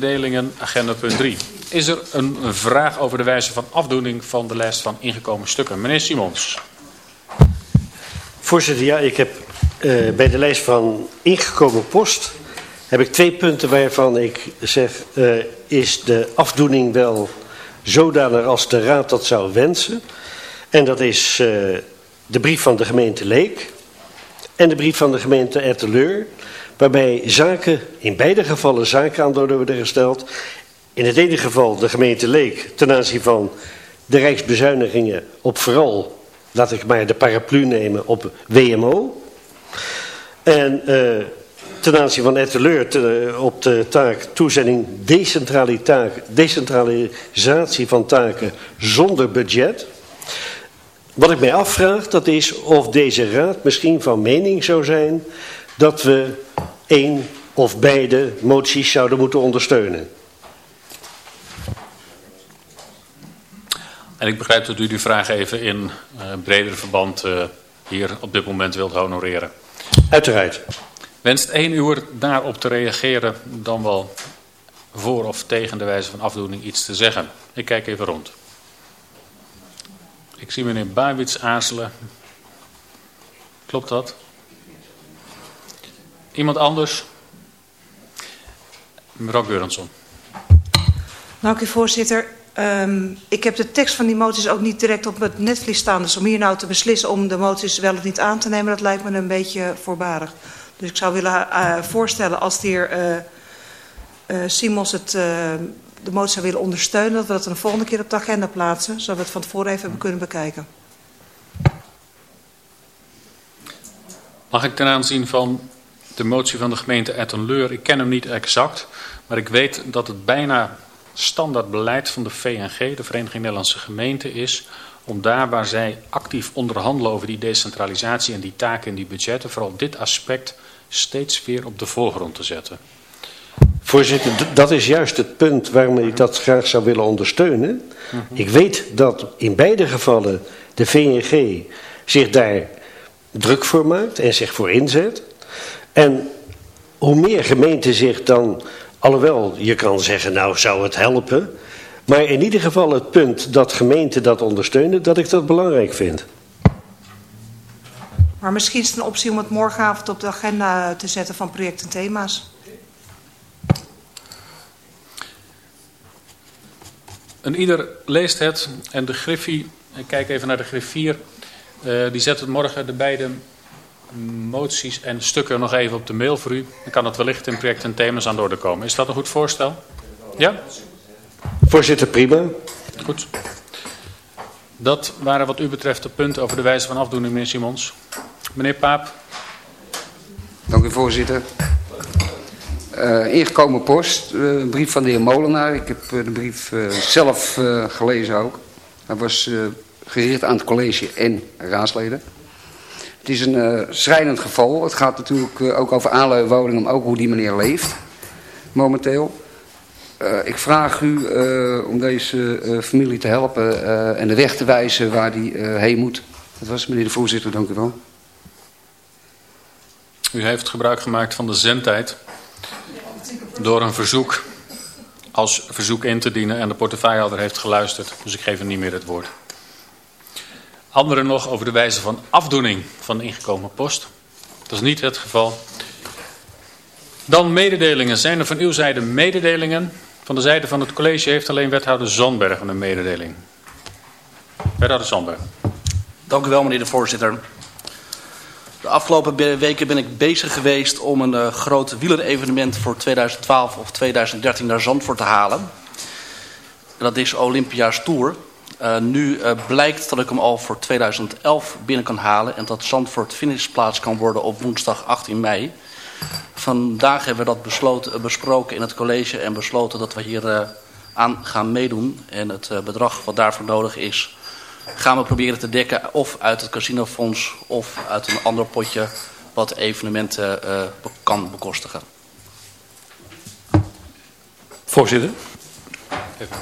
Mededelingen, agenda punt 3. Is er een vraag over de wijze van afdoening van de lijst van ingekomen stukken? Meneer Simons. Voorzitter, ja, ik heb uh, bij de lijst van ingekomen post heb ik twee punten waarvan ik zeg, uh, is de afdoening wel zodanig als de raad dat zou wensen? En dat is uh, de brief van de gemeente Leek en de brief van de gemeente Etteleur waarbij zaken, in beide gevallen zaken aan de orde worden gesteld. In het ene geval de gemeente Leek ten aanzien van de rijksbezuinigingen op vooral, laat ik maar de paraplu nemen, op WMO. En uh, ten aanzien van Etteleur te, op de taak toezending decentralisatie van taken zonder budget. Wat ik mij afvraag, dat is of deze raad misschien van mening zou zijn dat we één of beide moties zouden moeten ondersteunen. En ik begrijp dat u die vraag even in uh, breder verband uh, hier op dit moment wilt honoreren. Uiteraard. Wenst één uur daarop te reageren dan wel voor of tegen de wijze van afdoening iets te zeggen? Ik kijk even rond. Ik zie meneer Bawits aarzelen. Klopt dat? Iemand anders? Mevrouw Geurensson. Dank u voorzitter. Um, ik heb de tekst van die moties ook niet direct op het netvlies staan. Dus om hier nou te beslissen om de moties wel of niet aan te nemen, dat lijkt me een beetje voorbarig. Dus ik zou willen uh, voorstellen als de heer uh, uh, Simons het, de motie zou willen ondersteunen, dat we dat een volgende keer op de agenda plaatsen, zodat we het van tevoren even hebben kunnen bekijken. Mag ik ten aanzien van de motie van de gemeente Ettenleur. Ik ken hem niet exact, maar ik weet dat het bijna standaard beleid van de VNG, de Vereniging Nederlandse Gemeenten, is om daar waar zij actief onderhandelen over die decentralisatie en die taken en die budgetten, vooral dit aspect steeds weer op de voorgrond te zetten. Voorzitter, dat is juist het punt waarom ik dat graag zou willen ondersteunen. -huh. Ik weet dat in beide gevallen de VNG zich daar druk voor maakt en zich voor inzet. En hoe meer gemeenten zich dan, alhoewel je kan zeggen nou zou het helpen, maar in ieder geval het punt dat gemeenten dat ondersteunen, dat ik dat belangrijk vind. Maar misschien is het een optie om het morgenavond op de agenda te zetten van projecten en thema's. En ieder leest het en de griffie, ik kijk even naar de griffier, uh, die zet het morgen de beide moties en stukken nog even op de mail voor u. Dan kan het wellicht in projecten en thema's aan de orde komen. Is dat een goed voorstel? Ja? Voorzitter, prima. Goed. Dat waren wat u betreft de punten over de wijze van afdoening, meneer Simons. Meneer Paap. Dank u, voorzitter. Uh, ingekomen post, uh, een brief van de heer Molenaar. Ik heb uh, de brief zelf gelezen ook. Hij was gericht aan het college en raadsleden. Het is een uh, schrijnend geval. Het gaat natuurlijk uh, ook over aanleunwoningen, maar ook hoe die meneer leeft momenteel. Uh, ik vraag u om deze familie te helpen en de weg te wijzen waar die heen moet. Dat was meneer de voorzitter, dank u wel. U heeft gebruik gemaakt van de zendtijd door een verzoek als verzoek in te dienen en de portefeuillehouder heeft geluisterd. Dus ik geef hem niet meer het woord. Anderen nog over de wijze van afdoening van ingekomen post. Dat is niet het geval. Dan mededelingen. Zijn er van uw zijde mededelingen? Van de zijde van het college heeft alleen wethouder Zandberg een mededeling. Wethouder Zandberg. Dank u wel meneer de voorzitter. De afgelopen weken ben ik bezig geweest om een uh, groot wielerevenement voor 2012 of 2013 naar Zandvoort te halen. Dat is Olympia's Tour. Uh, nu uh, blijkt dat ik hem al voor 2011 binnen kan halen en dat Zandvoort finishplaats kan worden op woensdag 18 mei. Vandaag hebben we dat besloten, uh, besproken in het college en besloten dat we hier aan gaan meedoen. En het bedrag wat daarvoor nodig is gaan we proberen te dekken of uit het casinofonds of uit een ander potje wat evenementen kan bekostigen. Voorzitter. Even.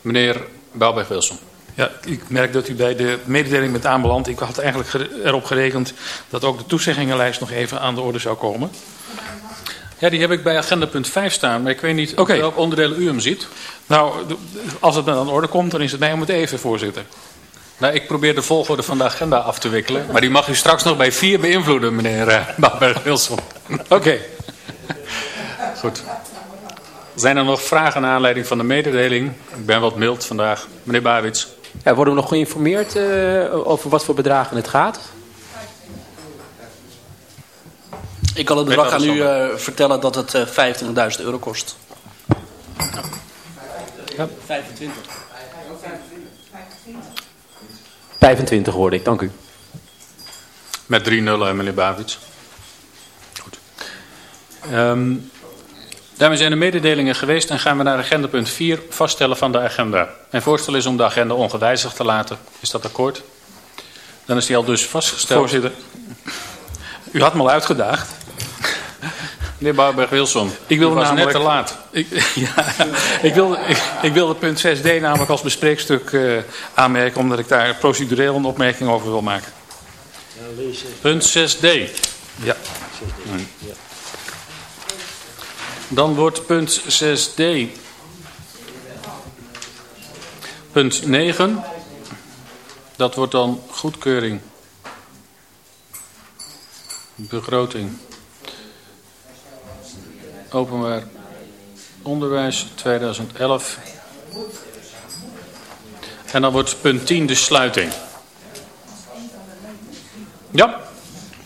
Meneer Bouwberg-Wilson. Ja, ik merk dat u bij de mededeling bent aanbeland. Ik had eigenlijk erop gerekend dat ook de toezeggingenlijst nog even aan de orde zou komen. Ja, die heb ik bij agenda punt 5 staan, maar ik weet niet Oké. op welk onderdeel u hem ziet. Nou, als het dan aan de orde komt, dan is het mij om het even, voorzitter. Nou, ik probeer de volgorde van de agenda af te wikkelen, maar die mag u straks nog bij 4 beïnvloeden, meneer uh, Bouwberg-Wilson. Oké. Goed. Zijn er nog vragen naar aanleiding van de mededeling? Ik ben wat mild vandaag. Meneer Bawits. Ja, worden we nog geïnformeerd eh, over wat voor bedragen het gaat? Ik kan het bedrag aan u eh, vertellen dat het eh 25.000 euro kost. Ja. 25. 25 hoorde ik, dank u. Met drie nullen, meneer Bawits. Goed. Ehm, daarmee zijn de mededelingen geweest en gaan we naar agenda punt 4, vaststellen van de agenda. Mijn voorstel is om de agenda ongewijzigd te laten. Is dat akkoord? Dan is die al dus vastgesteld. Voorzitter. U had me al uitgedaagd. Meneer Bouwberg-Wilson, Ik wilde was namelijk- net te laat. Ik, ja, ik, wilde, ik, ik wilde punt 6d namelijk als bespreekstuk eh, aanmerken... omdat ik daar procedureel een opmerking over wil maken. Punt 6d. Ja. Dan wordt punt 6d. Punt 9. Dat wordt dan goedkeuring. Begroting. Openbaar onderwijs 2011. En dan wordt punt 10 de sluiting. Ja,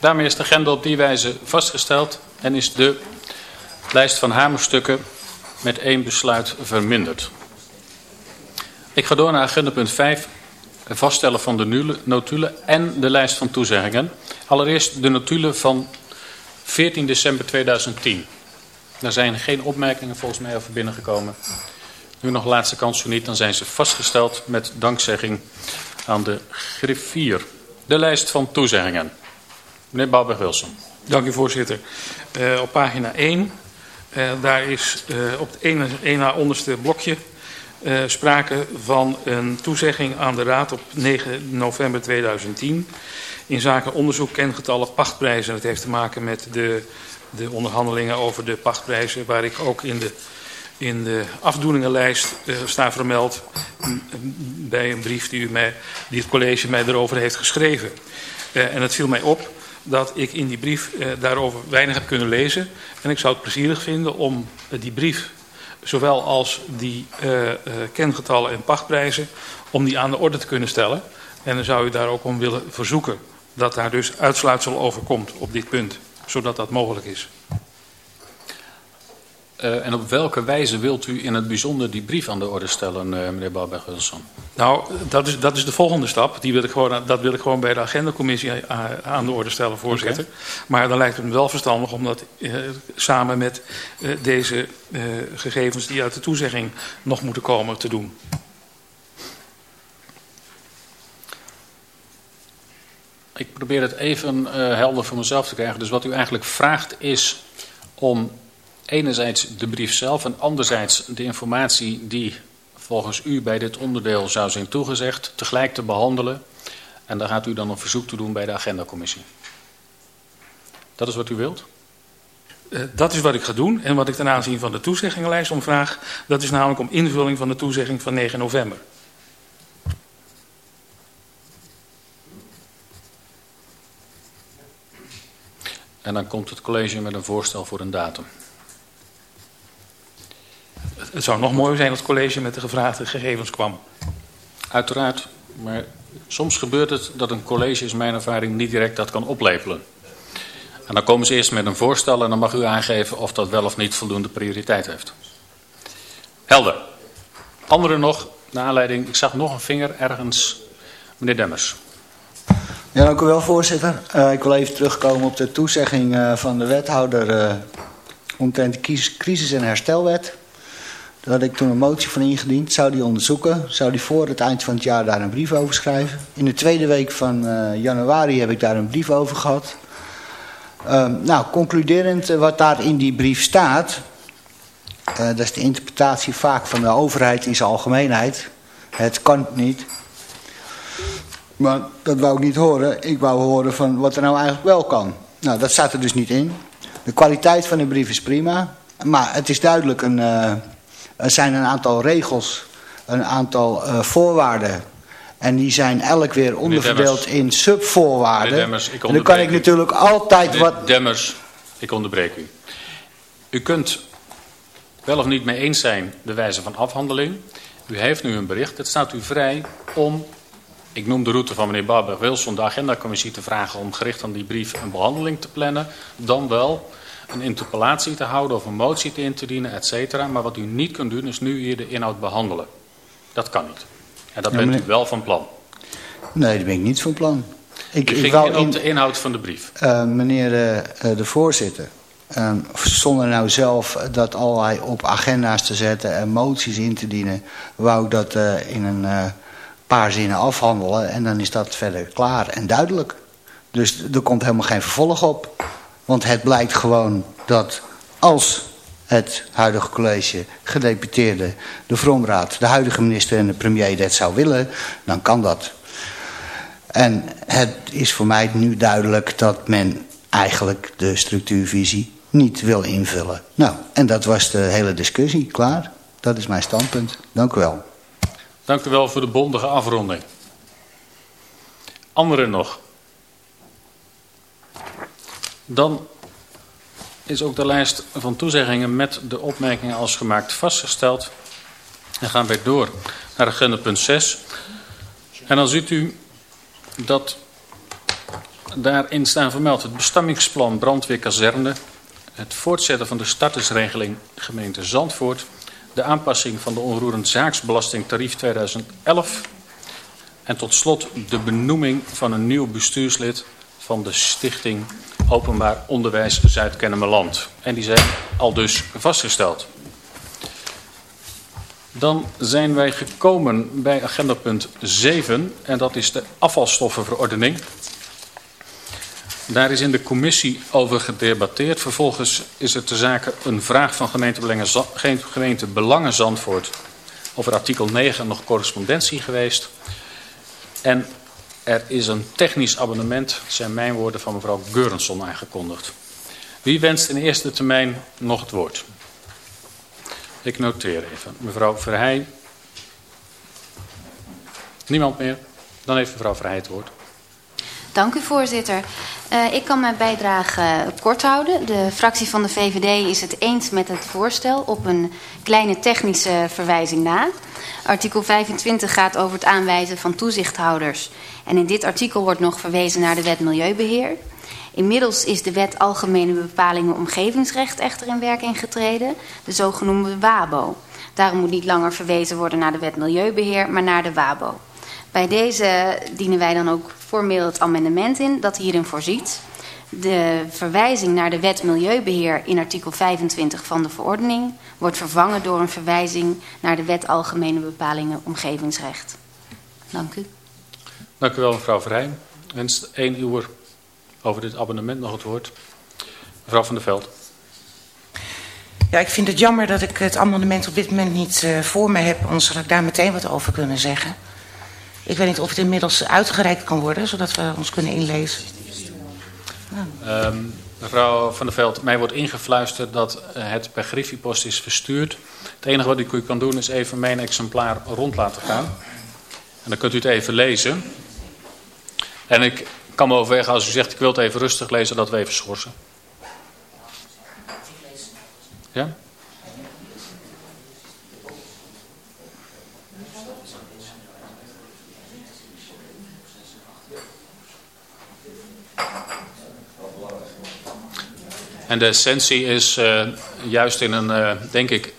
daarmee is de agenda op die wijze vastgesteld en is de lijst van hamerstukken met één besluit verminderd. Ik ga door naar agenda punt 5, het vaststellen van de notulen en de lijst van toezeggingen. Allereerst de notulen van 14 december 2010. Daar zijn geen opmerkingen volgens mij over binnengekomen. Nu nog laatste kans voor niet, dan zijn ze vastgesteld met dankzegging aan de griffier. De lijst van toezeggingen. Meneer Bouwberg-Wilson. Dank u voorzitter. Eh, op pagina 1, eh, daar is eh, op het ene, na onderste blokje eh, sprake van een toezegging aan de Raad op 9 november 2010 in zaken onderzoek kengetallen pachtprijzen. Dat heeft te maken met de, de onderhandelingen over de pachtprijzen waar ik ook in de, in de afdoeningenlijst sta vermeld m- bij een brief die, u mij, die het college mij erover heeft geschreven. En het viel mij op dat ik in die brief eh, daarover weinig heb kunnen lezen. En ik zou het plezierig vinden om eh, die brief, zowel als die eh, eh, kengetallen en pachtprijzen, om die aan de orde te kunnen stellen. En dan zou u daar ook om willen verzoeken dat daar dus uitsluitsel over komt op dit punt, zodat dat mogelijk is. Uh, en op welke wijze wilt u in het bijzonder die brief aan de orde stellen, uh, meneer Bouwberg-Wilson? Nou, dat is, dat is de volgende stap. Die wil ik gewoon, dat wil ik gewoon bij de agendacommissie aan de orde stellen, voorzitter. Okay. Maar dan lijkt het me wel verstandig om dat uh, samen met deze gegevens die uit de toezegging nog moeten komen te doen. Ik probeer het even helder voor mezelf te krijgen. Dus wat u eigenlijk vraagt is om enerzijds de brief zelf en anderzijds de informatie die volgens u bij dit onderdeel zou zijn toegezegd tegelijk te behandelen. En daar gaat u dan een verzoek toe doen bij de agendacommissie. Dat is wat u wilt? Uh, dat is wat ik ga doen. En wat ik ten aanzien van de toezeggingenlijst om vraag, dat is namelijk om invulling van de toezegging van 9 november. En dan komt het college met een voorstel voor een datum. Het zou nog mooier zijn als het college met de gevraagde gegevens kwam. Uiteraard, maar soms gebeurt het dat een college, is mijn ervaring, niet direct dat kan oplepelen. En dan komen ze eerst met een voorstel en dan mag u aangeven of dat wel of niet voldoende prioriteit heeft. Helder. Anderen nog, naar aanleiding, ik zag nog een vinger ergens. Meneer Demmers. Ja, dank u wel, voorzitter. Uh, ik wil even terugkomen op de toezegging uh, van de wethouder uh, omtrent de crisis- en herstelwet. Daar had ik toen een motie van ingediend. Zou die onderzoeken? Zou die voor het eind van het jaar daar een brief over schrijven? In de tweede week van uh, januari heb ik daar een brief over gehad. Uh, nou, concluderend uh, wat daar in die brief staat... Uh, dat is de interpretatie vaak van de overheid in zijn algemeenheid. Het kan niet. Maar dat wou ik niet horen. Ik wou horen van wat er nou eigenlijk wel kan. Nou, dat staat er dus niet in. De kwaliteit van de brief is prima. Maar het is duidelijk, een, er zijn een aantal regels, een aantal uh, voorwaarden. En die zijn elk weer onderverdeeld in subvoorwaarden. Demmers, en dan kan ik natuurlijk altijd Meneer wat... Demmers, ik onderbreek u. U kunt wel of niet mee eens zijn de wijze van afhandeling. U heeft nu een bericht. Het staat u vrij om, ik noem de route van meneer Barber-Wilson, de agendacommissie te vragen om gericht aan die brief een behandeling te plannen. Dan wel een interpellatie te houden of een motie te in te dienen, et cetera. Maar wat u niet kunt doen is nu hier de inhoud behandelen. Dat kan niet. En dat Ja, bent meneer- u wel van plan. Nee, dat ben ik niet van plan. Ik, U ik ging wou in op de inhoud van de brief. Eh, meneer eh, eh, de voorzitter, eh, zonder nou zelf dat allerlei op agenda's te zetten en moties in te dienen, wou ik dat in een paar zinnen afhandelen en dan is dat verder klaar en duidelijk. Dus er komt helemaal geen vervolg op. Want het blijkt gewoon dat als het huidige college, gedeputeerde, de Vromraad, de huidige minister en de premier dat zou willen, dan kan dat. En het is voor mij nu duidelijk dat men eigenlijk de structuurvisie niet wil invullen. Nou, en dat was de hele discussie. Klaar. Dat is mijn standpunt. Dank u wel. Dank u wel voor de bondige afronding. Anderen nog? Dan is ook de lijst van toezeggingen met de opmerkingen als gemaakt vastgesteld. Dan gaan we door naar agenda punt 6. En dan ziet u dat daarin staan vermeld het bestemmingsplan brandweerkazerne, het voortzetten van de startersregeling gemeente Zandvoort, de aanpassing van de onroerend zaaksbelasting tarief 2011 en tot slot de benoeming van een nieuw bestuurslid van de Stichting Openbaar Onderwijs Zuid-Kennemerland. En die zijn al dus vastgesteld. Dan zijn wij gekomen bij agenda punt 7 en dat is de afvalstoffenverordening. Daar is in de commissie over gedebatteerd. Vervolgens is er te zaken een vraag van gemeente Belangen, Zandvoort over artikel 9 nog correspondentie geweest. En er is een technisch abonnement, zijn mijn woorden van mevrouw Geurenson aangekondigd. Wie wenst in eerste termijn nog het woord? Ik noteer even. Mevrouw Verheij. Niemand meer? Dan heeft mevrouw Verheij het woord. Dank u, voorzitter. Eh, ik kan mijn bijdrage kort houden. De fractie van de VVD is het eens met het voorstel op een kleine technische verwijzing na. Artikel 25 gaat over het aanwijzen van toezichthouders. En in dit artikel wordt nog verwezen naar de wet Milieubeheer. Inmiddels is de wet Algemene Bepalingen Omgevingsrecht echter in werking getreden, de zogenoemde WABO. Daarom moet niet langer verwezen worden naar de wet Milieubeheer, maar naar de WABO. Bij deze dienen wij dan ook formeel het amendement in dat hierin voorziet. De verwijzing naar de wet Milieubeheer in artikel 25 van de verordening wordt vervangen door een verwijzing naar de wet Algemene Bepalingen Omgevingsrecht. Dank u. Dank u wel, mevrouw Verheij. Wenst één uur over dit abonnement nog het woord? Mevrouw van der Veld. Ja, ik vind het jammer dat ik het amendement op dit moment niet uh, voor me heb, anders had ik daar meteen wat over kunnen zeggen. Ik weet niet of het inmiddels uitgereikt kan worden, zodat we ons kunnen inlezen. Um, mevrouw van der Veld, mij wordt ingefluisterd dat uh, het per is verstuurd. Het enige wat ik u kan doen is even mijn exemplaar rond laten gaan. En dan kunt u het even lezen. En ik kan me overwegen als u zegt ik wil het even rustig lezen dat we even schorsen. Ja? En de essentie is uh, juist in een, uh, denk ik,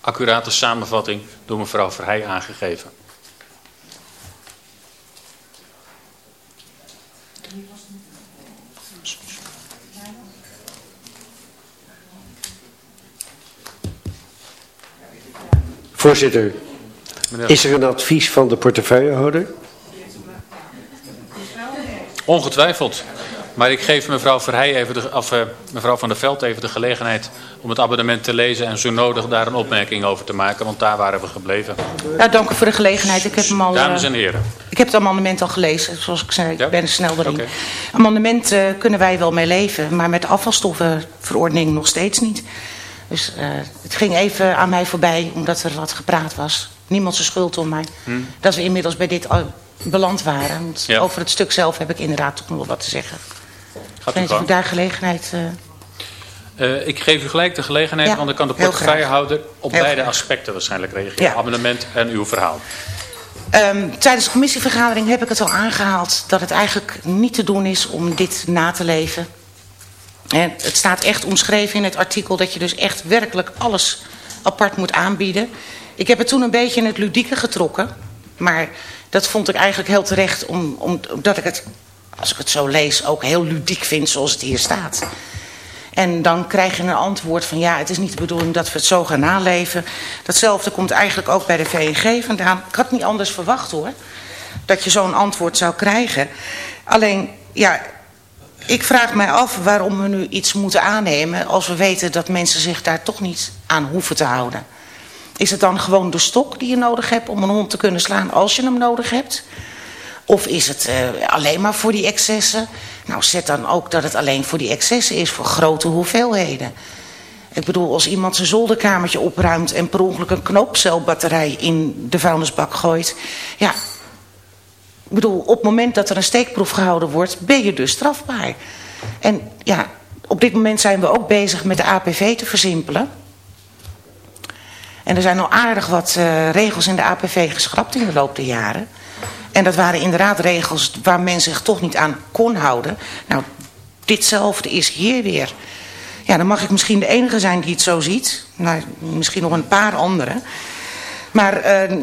accurate samenvatting door mevrouw Verheij aangegeven. Voorzitter, is er een advies van de portefeuillehouder? Ongetwijfeld. Maar ik geef mevrouw, Verheij even de, of, uh, mevrouw Van der Veld even de gelegenheid om het abonnement te lezen en zo nodig daar een opmerking over te maken, want daar waren we gebleven. Ja, dank u voor de gelegenheid. Ik heb hem al, Dames en heren. Ik heb het amendement al gelezen, zoals ik zei, ik ben er snel erin. Okay. Amendement uh, kunnen wij wel mee leven, maar met de afvalstoffenverordening nog steeds niet. Dus uh, het ging even aan mij voorbij, omdat er wat gepraat was. Niemand zijn schuld om mij. Hmm. Dat we inmiddels bij dit beland waren. Want ja. over het stuk zelf heb ik inderdaad toch nog wel wat te zeggen. Gaat ik daar gelegenheid... Uh... Uh, ik geef u gelijk de gelegenheid, ja, want dan kan de portefeuillehouder op Heel beide graag. aspecten waarschijnlijk reageren. Ja. Amendement en uw verhaal. Um, tijdens de commissievergadering heb ik het al aangehaald dat het eigenlijk niet te doen is om dit na te leven. En het staat echt omschreven in het artikel dat je dus echt werkelijk alles apart moet aanbieden. Ik heb het toen een beetje in het ludieke getrokken. Maar dat vond ik eigenlijk heel terecht, om, omdat ik het, als ik het zo lees, ook heel ludiek vind zoals het hier staat. En dan krijg je een antwoord van ja, het is niet de bedoeling dat we het zo gaan naleven. Datzelfde komt eigenlijk ook bij de VNG vandaan. Ik had niet anders verwacht hoor, dat je zo'n antwoord zou krijgen. Alleen, ja, ik vraag mij af waarom we nu iets moeten aannemen... als we weten dat mensen zich daar toch niet aan hoeven te houden. Is het dan gewoon de stok die je nodig hebt om een hond te kunnen slaan als je hem nodig hebt? Of is het uh, alleen maar voor die excessen? Nou, zet dan ook dat het alleen voor die excessen is, voor grote hoeveelheden. Ik bedoel, als iemand zijn zolderkamertje opruimt en per ongeluk een knoopcelbatterij in de vuilnisbak gooit. Ja, ik bedoel, op het moment dat er een steekproef gehouden wordt, ben je dus strafbaar. En ja, op dit moment zijn we ook bezig met de APV te versimpelen. En er zijn al aardig wat uh, regels in de APV geschrapt in de loop der jaren. En dat waren inderdaad regels waar men zich toch niet aan kon houden. Nou, ditzelfde is hier weer. Ja, dan mag ik misschien de enige zijn die het zo ziet. Nou, misschien nog een paar anderen. Maar uh,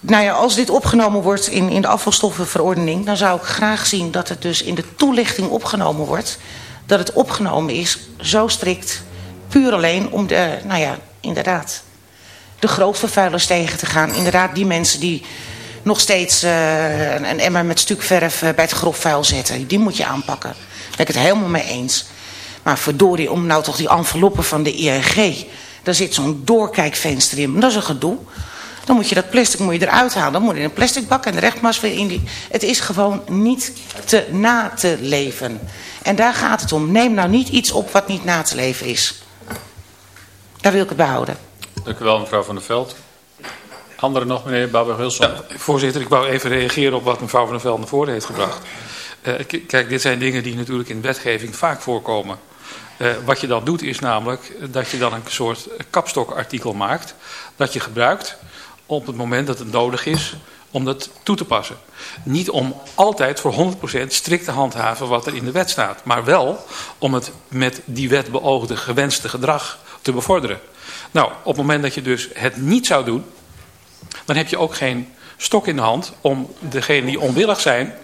nou ja, als dit opgenomen wordt in, in de afvalstoffenverordening... dan zou ik graag zien dat het dus in de toelichting opgenomen wordt. Dat het opgenomen is, zo strikt, puur alleen om de, nou ja, inderdaad de grootvervuilers tegen te gaan. Inderdaad, die mensen die nog steeds uh, een, emmer met stukverf uh, bij het grofvuil zetten. Die moet je aanpakken. Daar ben ik het helemaal mee eens. Maar verdorie, om nou toch die enveloppen van de ING... daar zit zo'n doorkijkvenster in. Dat is een gedoe. Dan moet je dat plastic moet je eruit halen. Dan moet je in een plastic bak en de rechtmas weer in die... Het is gewoon niet te na te leven. En daar gaat het om. Neem nou niet iets op wat niet na te leven is. Daar wil ik het behouden. Dank u wel, mevrouw Van der Veld. Anderen nog, meneer Babber-Wilson. Voorzitter, ik wou even reageren op wat mevrouw Van der Veld naar voren heeft gebracht. Uh, kijk, dit zijn dingen die natuurlijk in wetgeving vaak voorkomen. Uh, wat je dan doet is namelijk dat je dan een soort kapstokartikel maakt... dat je gebruikt op het moment dat het nodig is om dat toe te passen. Niet om altijd voor 100% strikt te handhaven wat er in de wet staat. Maar wel om het met die wet beoogde gewenste gedrag te bevorderen. Nou, op het moment dat je dus het niet zou doen, dan heb je ook geen stok in de hand om degene die onwillig zijn...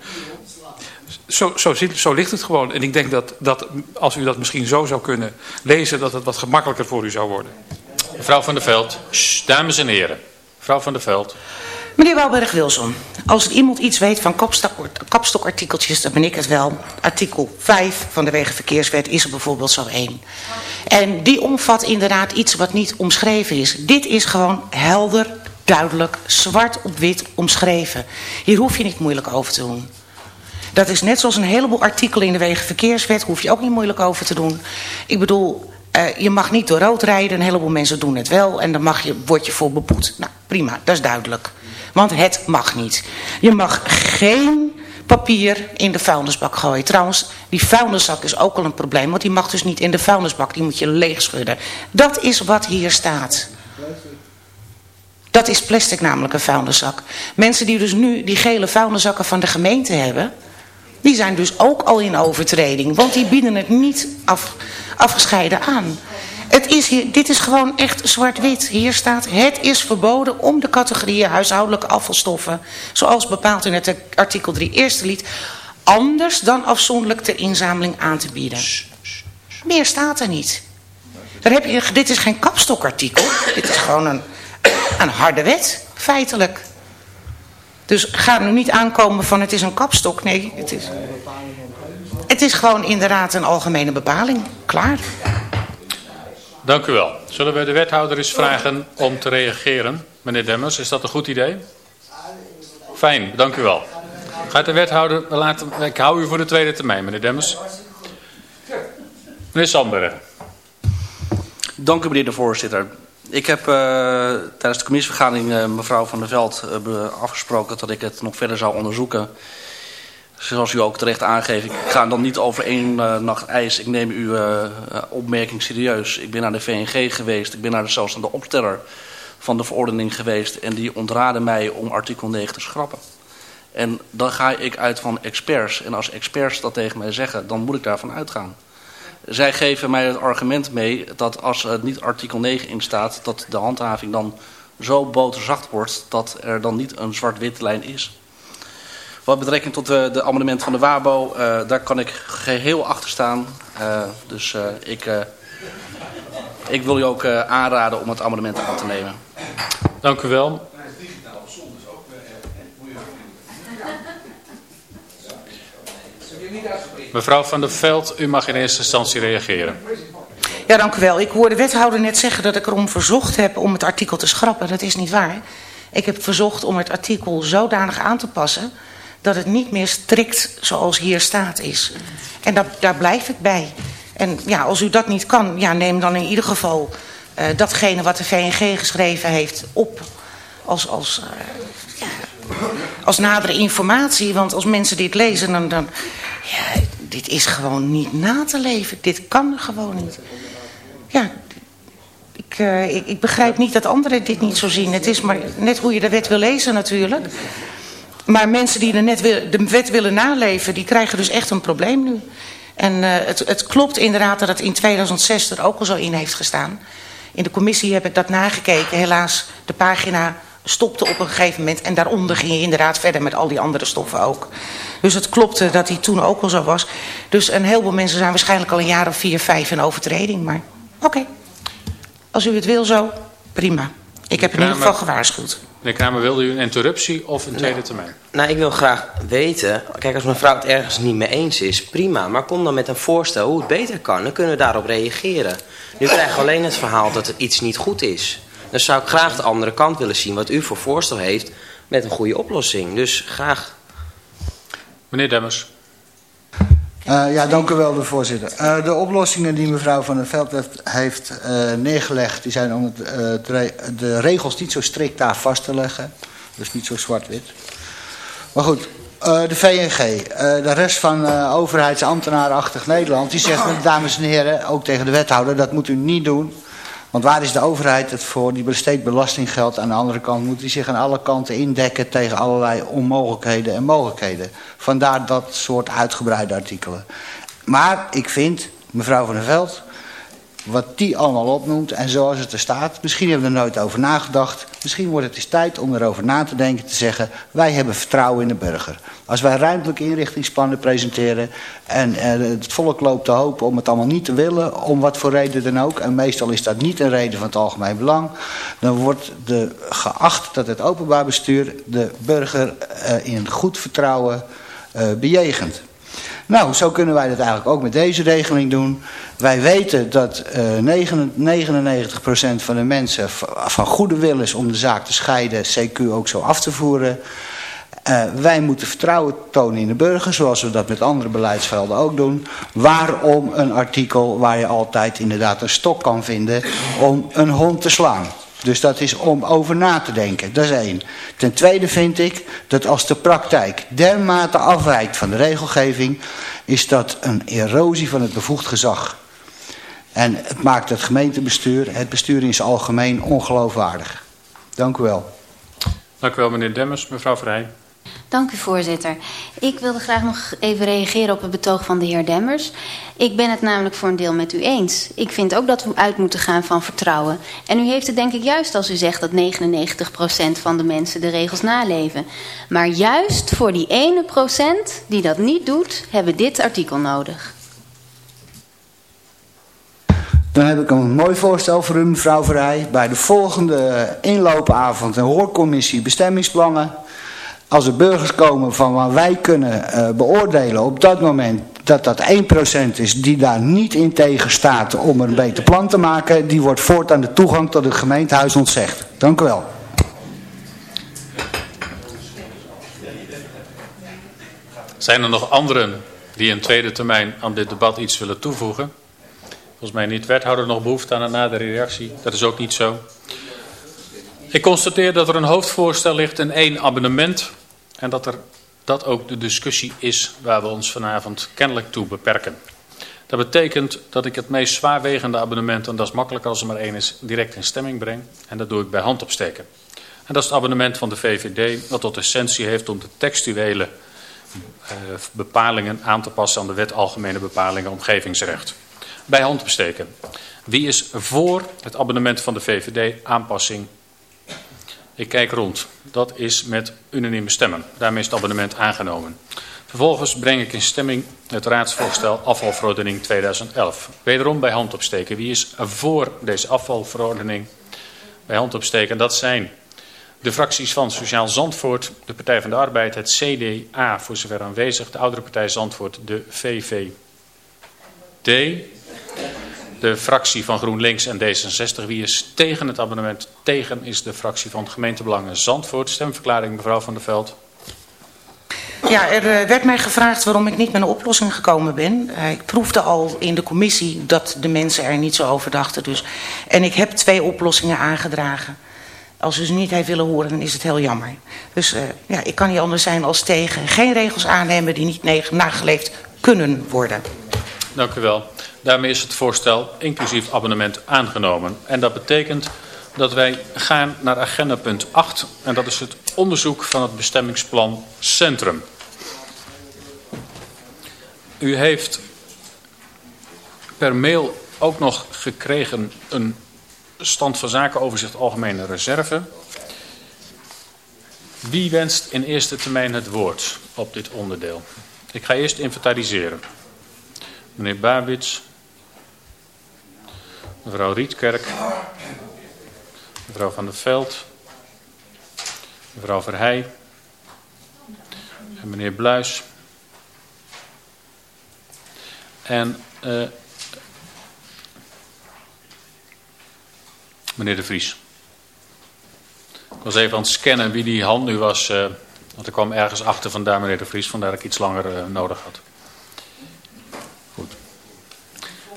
Zo, zo, zit, zo ligt het gewoon. En ik denk dat, dat als u dat misschien zo zou kunnen lezen, dat het wat gemakkelijker voor u zou worden. Mevrouw van der Veld, Shh, dames en heren. Mevrouw van der Veld. Meneer Walberg-Wilson, als er iemand iets weet van kapstokartikeltjes, dan ben ik het wel. Artikel 5 van de Wegenverkeerswet is er bijvoorbeeld zo één. En die omvat inderdaad iets wat niet omschreven is. Dit is gewoon helder, duidelijk, zwart op wit omschreven. Hier hoef je niet moeilijk over te doen. Dat is net zoals een heleboel artikelen in de Wegenverkeerswet, hoef je ook niet moeilijk over te doen. Ik bedoel, uh, je mag niet door rood rijden, een heleboel mensen doen het wel en dan mag je, word je voor beboet. Nou, prima, dat is duidelijk. Want het mag niet. Je mag geen papier in de vuilnisbak gooien. Trouwens, die vuilniszak is ook al een probleem. Want die mag dus niet in de vuilnisbak. Die moet je leeg schudden. Dat is wat hier staat. Dat is plastic namelijk, een vuilniszak. Mensen die dus nu die gele vuilniszakken van de gemeente hebben... die zijn dus ook al in overtreding. Want die bieden het niet af, afgescheiden aan. Het is hier, dit is gewoon echt zwart-wit. Hier staat, het is verboden om de categorieën huishoudelijke afvalstoffen, zoals bepaald in het artikel 3 eerste lied, anders dan afzonderlijk ter inzameling aan te bieden. Meer staat er niet. Daar heb je, dit is geen kapstokartikel, dit is gewoon een, een harde wet, feitelijk. Dus ga nu niet aankomen van het is een kapstok, nee, het is... Het is gewoon inderdaad een algemene bepaling. Klaar. Dank u wel. Zullen we de wethouder eens vragen om te reageren? Meneer Demmers, is dat een goed idee? Fijn, dank u wel. Gaat de wethouder laten... Ik hou u voor de tweede termijn, meneer Demmers. Meneer Sandberg. Dank u, meneer de voorzitter. Ik heb uh, tijdens de commissievergadering uh, mevrouw Van der Veld uh, afgesproken dat ik het nog verder zou onderzoeken. Zoals u ook terecht aangeeft, ik ga dan niet over één nacht ijs. Ik neem uw opmerking serieus. Ik ben naar de VNG geweest, ik ben naar de, zelfs naar de opsteller van de verordening geweest. En die ontraden mij om artikel 9 te schrappen. En dan ga ik uit van experts. En als experts dat tegen mij zeggen, dan moet ik daarvan uitgaan. Zij geven mij het argument mee dat als er niet artikel 9 in staat... dat de handhaving dan zo boterzacht wordt dat er dan niet een zwart-wit lijn is. Wat betrekking tot de, de amendement van de WABO, uh, daar kan ik geheel achter staan. Uh, dus ik, ik wil u ook aanraden om het amendement aan te nemen. Dank u wel. Mevrouw van der Veld, u mag in eerste instantie reageren. Ja, dank u wel. Ik hoorde de wethouder net zeggen dat ik erom verzocht heb om het artikel te schrappen. Dat is niet waar. Ik heb verzocht om het artikel zodanig aan te passen dat het niet meer strikt zoals hier staat is. En dat, daar blijf ik bij. En ja, als u dat niet kan, ja, neem dan in ieder geval uh, datgene wat de VNG geschreven heeft op als, als, ja, als nadere informatie. Want als mensen dit lezen, dan, dan ja, dit is gewoon niet na te leven. Dit kan gewoon niet. Ja, ik, uh, ik, ik, begrijp niet dat anderen dit niet zo zien. Het is maar net hoe je de wet wil lezen natuurlijk. Maar mensen die de, net wil, de wet willen naleven, die krijgen dus echt een probleem nu. En uh, het, het klopt inderdaad dat het in 2006 er ook al zo in heeft gestaan. In de commissie heb ik dat nagekeken. Helaas, de pagina stopte op een gegeven moment. En daaronder ging je inderdaad verder met al die andere stoffen ook. Dus het klopte dat hij toen ook al zo was. Dus een heleboel mensen zijn waarschijnlijk al een jaar of vier, vijf in overtreding. Maar oké, okay. als u het wil zo, prima. Ik heb in ieder geval gewaarschuwd. Meneer Kramer, wilde u een interruptie of een tweede termijn? Nou, ik wil graag weten... Kijk, als mevrouw het ergens niet mee eens is, prima. Maar kom dan met een voorstel hoe het beter kan. Dan kunnen we daarop reageren. Nu krijgen we alleen het verhaal dat er iets niet goed is. Dan zou ik graag de andere kant willen zien... wat u voor voorstel heeft met een goede oplossing. Dus graag. Meneer Demmers. Uh, ja, dank u wel, de voorzitter. Uh, de oplossingen die mevrouw Van der Veld heeft, heeft uh, neergelegd... die zijn om het, de, de, regels niet zo strikt daar vast te leggen. Dus niet zo zwart-wit. Maar goed, de VNG, de rest van overheidsambtenarenachtig Nederland... die zegt, dames en heren, ook tegen de wethouder... dat moet u niet doen... Want waar is de overheid het voor? Die besteedt belastinggeld. Aan de andere kant moet hij zich aan alle kanten indekken tegen allerlei onmogelijkheden en mogelijkheden. Vandaar dat soort uitgebreide artikelen. Maar ik vind, mevrouw van der Veld, wat die allemaal opnoemt en zoals het er staat. Misschien hebben we er nooit over nagedacht. Misschien wordt het eens tijd om erover na te denken te zeggen... wij hebben vertrouwen in de burger. Als wij ruimtelijke inrichtingsplannen presenteren... en eh, het volk loopt te hopen om het allemaal niet te willen... om wat voor reden dan ook... en meestal is dat niet een reden van het algemeen belang... dan wordt de, geacht dat het openbaar bestuur de burger uh, in goed vertrouwen bejegent. Nou, zo kunnen wij dat eigenlijk ook met deze regeling doen. Wij weten dat uh, 99% van de mensen van goede wil is om de zaak te scheiden, CQ ook zo af te voeren. Uh, wij moeten vertrouwen tonen in de burger, zoals we dat met andere beleidsvelden ook doen. Waarom een artikel waar je altijd inderdaad een stok kan vinden om een hond te slaan? Dus dat is om over na te denken. Dat is één. Ten tweede vind ik dat als de praktijk dermate afwijkt van de regelgeving... is dat een erosie van het bevoegd gezag. En het maakt het gemeentebestuur, het bestuur in zijn algemeen, ongeloofwaardig. Dank u wel. Dank u wel meneer Demmers. Mevrouw Vrij. Dank u, voorzitter. Ik wilde graag nog even reageren op het betoog van de heer Demmers. Ik ben het namelijk voor een deel met u eens. Ik vind ook dat we uit moeten gaan van vertrouwen. En u heeft het denk ik juist als u zegt dat 99% van de mensen de regels naleven. Maar juist voor die ene procent die dat niet doet, hebben we dit artikel nodig. Dan heb ik een mooi voorstel voor u, mevrouw Verrij. Bij de volgende inloopavond een hoorcommissie bestemmingsplannen als er burgers komen van waar wij kunnen uh, beoordelen op dat moment dat dat 1% is die daar niet in tegenstaat om een beter plan te maken, die wordt voortaan de toegang tot het gemeentehuis ontzegd. Dank u wel. Zijn er nog anderen die een tweede termijn aan dit debat iets willen toevoegen? Volgens mij niet. Wethouder nog behoefte aan een nadere reactie? Dat is ook niet zo. Ik constateer dat er een hoofdvoorstel ligt in één abonnement. En dat er, dat ook de discussie is waar we ons vanavond kennelijk toe beperken. Dat betekent dat ik het meest zwaarwegende abonnement, en dat is makkelijk als er maar één is, direct in stemming breng. En dat doe ik bij hand opsteken. En dat is het abonnement van de VVD, dat tot essentie heeft om de textuele uh, bepalingen aan te passen aan de wet Algemene Bepalingen Omgevingsrecht. Bij hand opsteken. Wie is voor het abonnement van de VVD aanpassing ik kijk rond. Dat is met unanieme stemmen. Daarmee is het abonnement aangenomen. Vervolgens breng ik in stemming het raadsvoorstel afvalverordening 2011. Wederom bij hand opsteken. Wie is voor deze afvalverordening? Bij hand opsteken. Dat zijn de fracties van Sociaal Zandvoort, de Partij van de Arbeid, het CDA voor zover aanwezig, de oudere partij Zandvoort, de VVD, de fractie van GroenLinks en D66. Wie is tegen het abonnement? Tegen is de fractie van gemeentebelangen Zandvoort. Stemverklaring mevrouw Van der Veld. Ja, er eh, werd mij gevraagd waarom ik niet met een oplossing gekomen ben. Uh, ik proefde al in de commissie dat de mensen er niet zo over dachten. Dus. En ik heb twee oplossingen aangedragen. Als u ze niet heeft willen horen, dan is het heel jammer. Dus uh, ja, ik kan niet anders zijn als tegen. Geen regels aannemen die niet nageleefd kunnen worden. Dank u wel. Daarmee is het voorstel inclusief abonnement aangenomen. En dat betekent dat wij gaan naar agenda punt 8. En dat is het onderzoek van het bestemmingsplan Centrum. U heeft per mail ook nog gekregen een stand van zaken overzicht algemene reserve. Wie wenst in eerste termijn het woord op dit onderdeel? Ik ga eerst inventariseren. Meneer Babits, mevrouw Rietkerk, mevrouw Van der Veld, mevrouw Verheij en meneer Bluis. En uh, meneer De Vries. Ik was even aan het scannen wie die hand nu was, uh, want er kwam ergens achter vandaar meneer De Vries, vandaar dat ik iets langer uh, nodig had.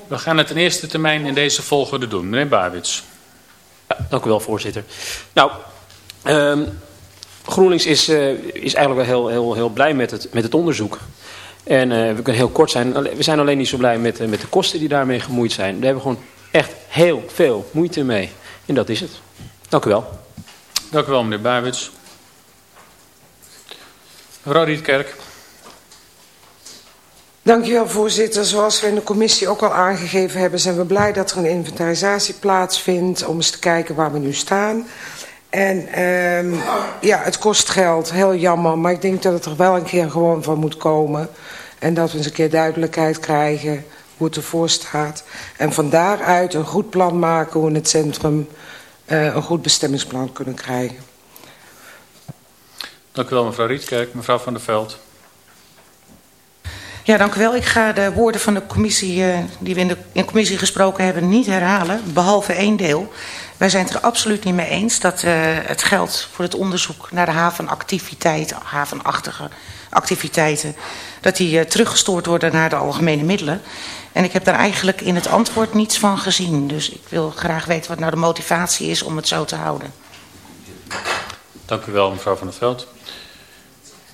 We gaan het in eerste termijn in deze volgorde doen. Meneer Barwits. Ja, dank u wel, voorzitter. Nou, um, GroenLinks is, uh, is eigenlijk wel heel, heel, heel blij met het, met het onderzoek. En uh, we kunnen heel kort zijn. We zijn alleen niet zo blij met, uh, met de kosten die daarmee gemoeid zijn. Daar hebben we gewoon echt heel veel moeite mee. En dat is het. Dank u wel. Dank u wel, meneer Barwits. Mevrouw Rietkerk. Dankjewel voorzitter. Zoals we in de commissie ook al aangegeven hebben... zijn we blij dat er een inventarisatie plaatsvindt... om eens te kijken waar we nu staan. En um, ja, het kost geld, heel jammer. Maar ik denk dat het er wel een keer gewoon van moet komen. En dat we eens een keer duidelijkheid krijgen hoe het ervoor staat. En van daaruit een goed plan maken hoe we in het centrum... Uh, een goed bestemmingsplan kunnen krijgen. Dank u wel mevrouw Rietkerk. Mevrouw Van der Veld. Ja, dank u wel. Ik ga de woorden van de commissie, uh, die we in de, commissie gesproken hebben, niet herhalen. Behalve één deel. Wij zijn het er absoluut niet mee eens dat uh, het geld voor het onderzoek naar de havenactiviteiten, havenachtige activiteiten, dat die uh, teruggestoord worden naar de algemene middelen. En ik heb daar eigenlijk in het antwoord niets van gezien. Dus ik wil graag weten wat nou de motivatie is om het zo te houden. Dank u wel, mevrouw Van der Veld.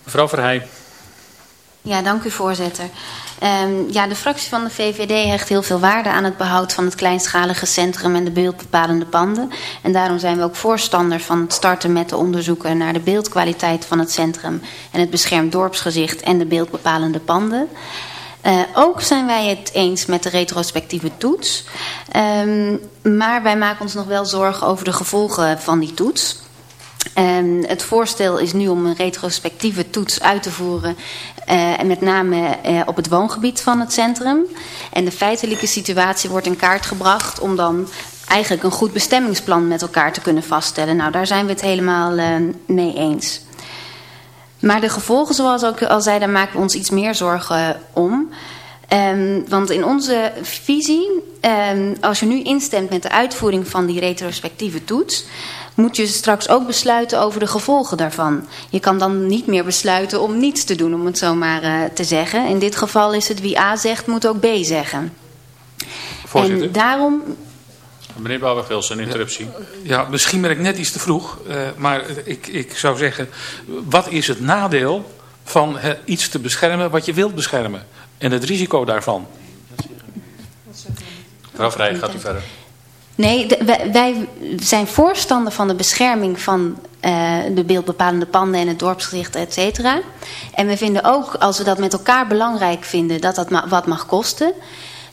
Mevrouw Verheij. Ja, dank u voorzitter. Um, ja, de fractie van de VVD hecht heel veel waarde aan het behoud van het kleinschalige centrum en de beeldbepalende panden. En daarom zijn we ook voorstander van het starten met de onderzoeken naar de beeldkwaliteit van het centrum en het beschermd dorpsgezicht en de beeldbepalende panden. Uh, ook zijn wij het eens met de retrospectieve toets. Um, maar wij maken ons nog wel zorgen over de gevolgen van die toets. Um, het voorstel is nu om een retrospectieve toets uit te voeren. Uh, en met name uh, op het woongebied van het centrum. En de feitelijke situatie wordt in kaart gebracht om dan eigenlijk een goed bestemmingsplan met elkaar te kunnen vaststellen. Nou, daar zijn we het helemaal uh, mee eens. Maar de gevolgen, zoals ik al zei, daar maken we ons iets meer zorgen om. Ehm, want in onze visie, ehm, als je nu instemt met de uitvoering van die retrospectieve toets, moet je straks ook besluiten over de gevolgen daarvan. Je kan dan niet meer besluiten om niets te doen, om het zo maar uh, te zeggen. In dit geval is het wie A zegt, moet ook B zeggen. Voorzitter. En daarom Meneer een interruptie. Ja, misschien ben ik net iets te vroeg. Uh, maar ik, ik zou zeggen, wat is het nadeel van uh, iets te beschermen wat je wilt beschermen? En het risico daarvan? Mevrouw Vrij, gaat u verder. Nee, wij, zijn voorstander van de bescherming van uh, de beeldbepalende panden en het dorpsgericht, et cetera. En we vinden ook, als we dat met elkaar belangrijk vinden, dat dat wat mag kosten.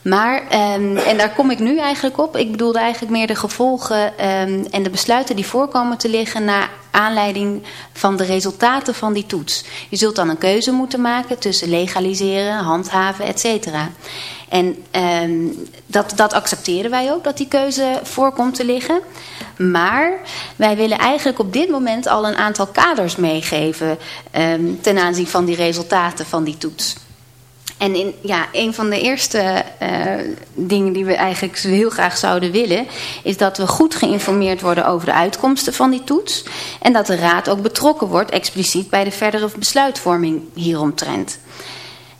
Maar, um, en daar kom ik nu eigenlijk op, ik bedoelde eigenlijk meer de gevolgen um, en de besluiten die voorkomen te liggen naar aanleiding van de resultaten van die toets. Je zult dan een keuze moeten maken tussen legaliseren, handhaven, et cetera. En um, dat, dat accepteren wij ook, dat die keuze voorkomt te liggen. Maar wij willen eigenlijk op dit moment al een aantal kaders meegeven um, ten aanzien van die resultaten van die toets. En in, ja, een van de eerste uh, dingen die we eigenlijk heel graag zouden willen... is dat we goed geïnformeerd worden over de uitkomsten van die toets... en dat de raad ook betrokken wordt expliciet bij de verdere besluitvorming hieromtrent.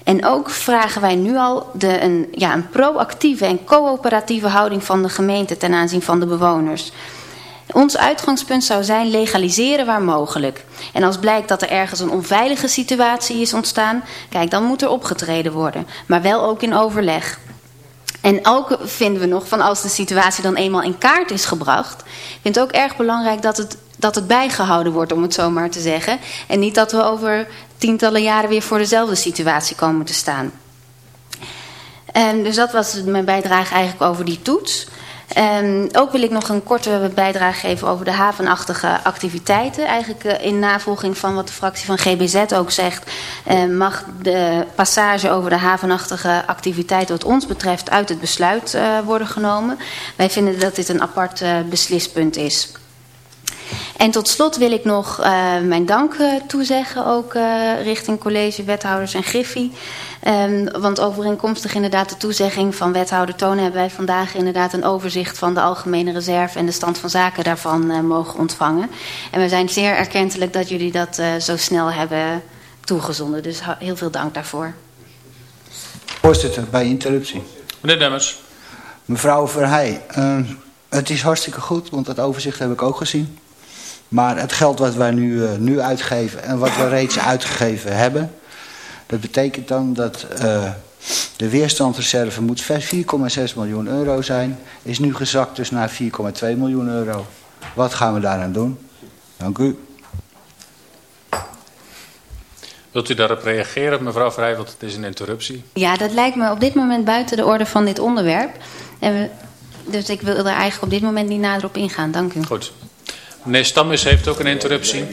En ook vragen wij nu al de, een, ja, een proactieve en coöperatieve houding van de gemeente... ten aanzien van de bewoners... Ons uitgangspunt zou zijn legaliseren waar mogelijk. En als blijkt dat er ergens een onveilige situatie is ontstaan, kijk, dan moet er opgetreden worden. Maar wel ook in overleg. En ook vinden we nog van als de situatie dan eenmaal in kaart is gebracht, vind het ook erg belangrijk dat het, dat het bijgehouden wordt, om het zo maar te zeggen. En niet dat we over tientallen jaren weer voor dezelfde situatie komen te staan. En dus dat was mijn bijdrage eigenlijk over die toets. Um, ook wil ik nog een korte bijdrage geven over de havenachtige activiteiten. Eigenlijk uh, in navolging van wat de fractie van GBZ ook zegt... Uh, mag de passage over de havenachtige activiteiten wat ons betreft uit het besluit uh, worden genomen. Wij vinden dat dit een apart beslispunt is. En tot slot wil ik nog uh, mijn dank uh, toezeggen, ook uh, richting college, wethouders en Griffie. Um, want overeenkomstig inderdaad de toezegging van wethouder Tonen... hebben wij vandaag inderdaad een overzicht van de algemene reserve... en de stand van zaken daarvan mogen ontvangen. En we zijn zeer erkentelijk dat jullie dat zo snel hebben toegezonden. Dus heel veel dank daarvoor. Voorzitter, bij interruptie. Meneer Demmers. Mevrouw Verheij, het is hartstikke goed, want dat overzicht heb ik ook gezien. Maar het geld wat wij nu, uh, nu uitgeven en wat we reeds uitgegeven hebben... dat betekent dan dat uh, de weerstandsreserve moet 4,6 miljoen euro zijn... is nu gezakt dus naar 4,2 miljoen euro. Wat gaan we daaraan doen? Dank u. Wilt u daarop reageren, mevrouw Vrij, want het is een interruptie? Ja, dat lijkt me op dit moment buiten de orde van dit onderwerp. En we, dus ik wil daar eigenlijk op dit moment niet nader op ingaan. Dank u. Goed. Meneer Stammes heeft ook een interruptie.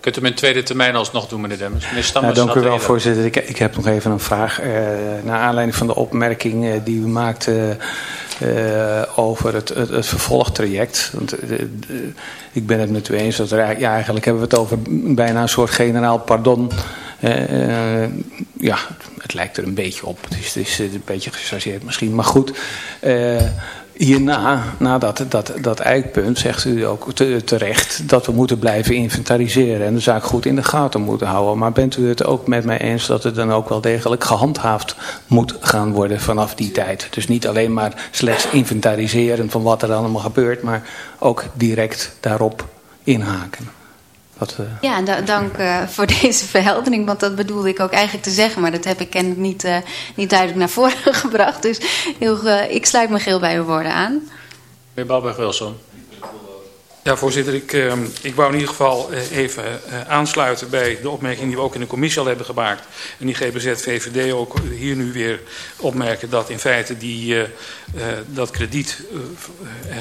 Kunt u in tweede termijn alsnog doen, meneer Demmers? Meneer Stammes, ja, dank u wel, voorzitter. Ik, ik, heb nog even een vraag. Uh, naar aanleiding van de opmerking uh, die u maakte uh, over het, het, het, vervolgtraject. Want, ik ben het met u eens dat er, ja, eigenlijk hebben we het over bijna een soort generaal pardon. ja, het lijkt er een beetje op. Het is, het is een beetje gechargeerd misschien, maar goed hierna, na dat, dat, dat eikpunt, zegt u ook te, terecht dat we moeten blijven inventariseren en de zaak goed in de gaten moeten houden. Maar bent u het ook met mij eens dat het dan ook wel degelijk gehandhaafd moet gaan worden vanaf die tijd? Dus niet alleen maar slechts inventariseren van wat er allemaal gebeurt, maar ook direct daarop inhaken. Wat, uh... Ja, da dank uh, voor deze verheldering, want dat bedoelde ik ook eigenlijk te zeggen, maar dat heb ik kennelijk niet, uh, niet duidelijk naar voren gebracht. Dus heel, ik sluit me geel bij uw woorden aan. Meneer Balberg-Wilson. Ja, voorzitter, ik, uh, ik wou in ieder geval uh, even uh, aansluiten bij de opmerking die we ook in de commissie al hebben gemaakt. En die GBZ-VVD ook hier nu weer opmerken dat in feite die, dat krediet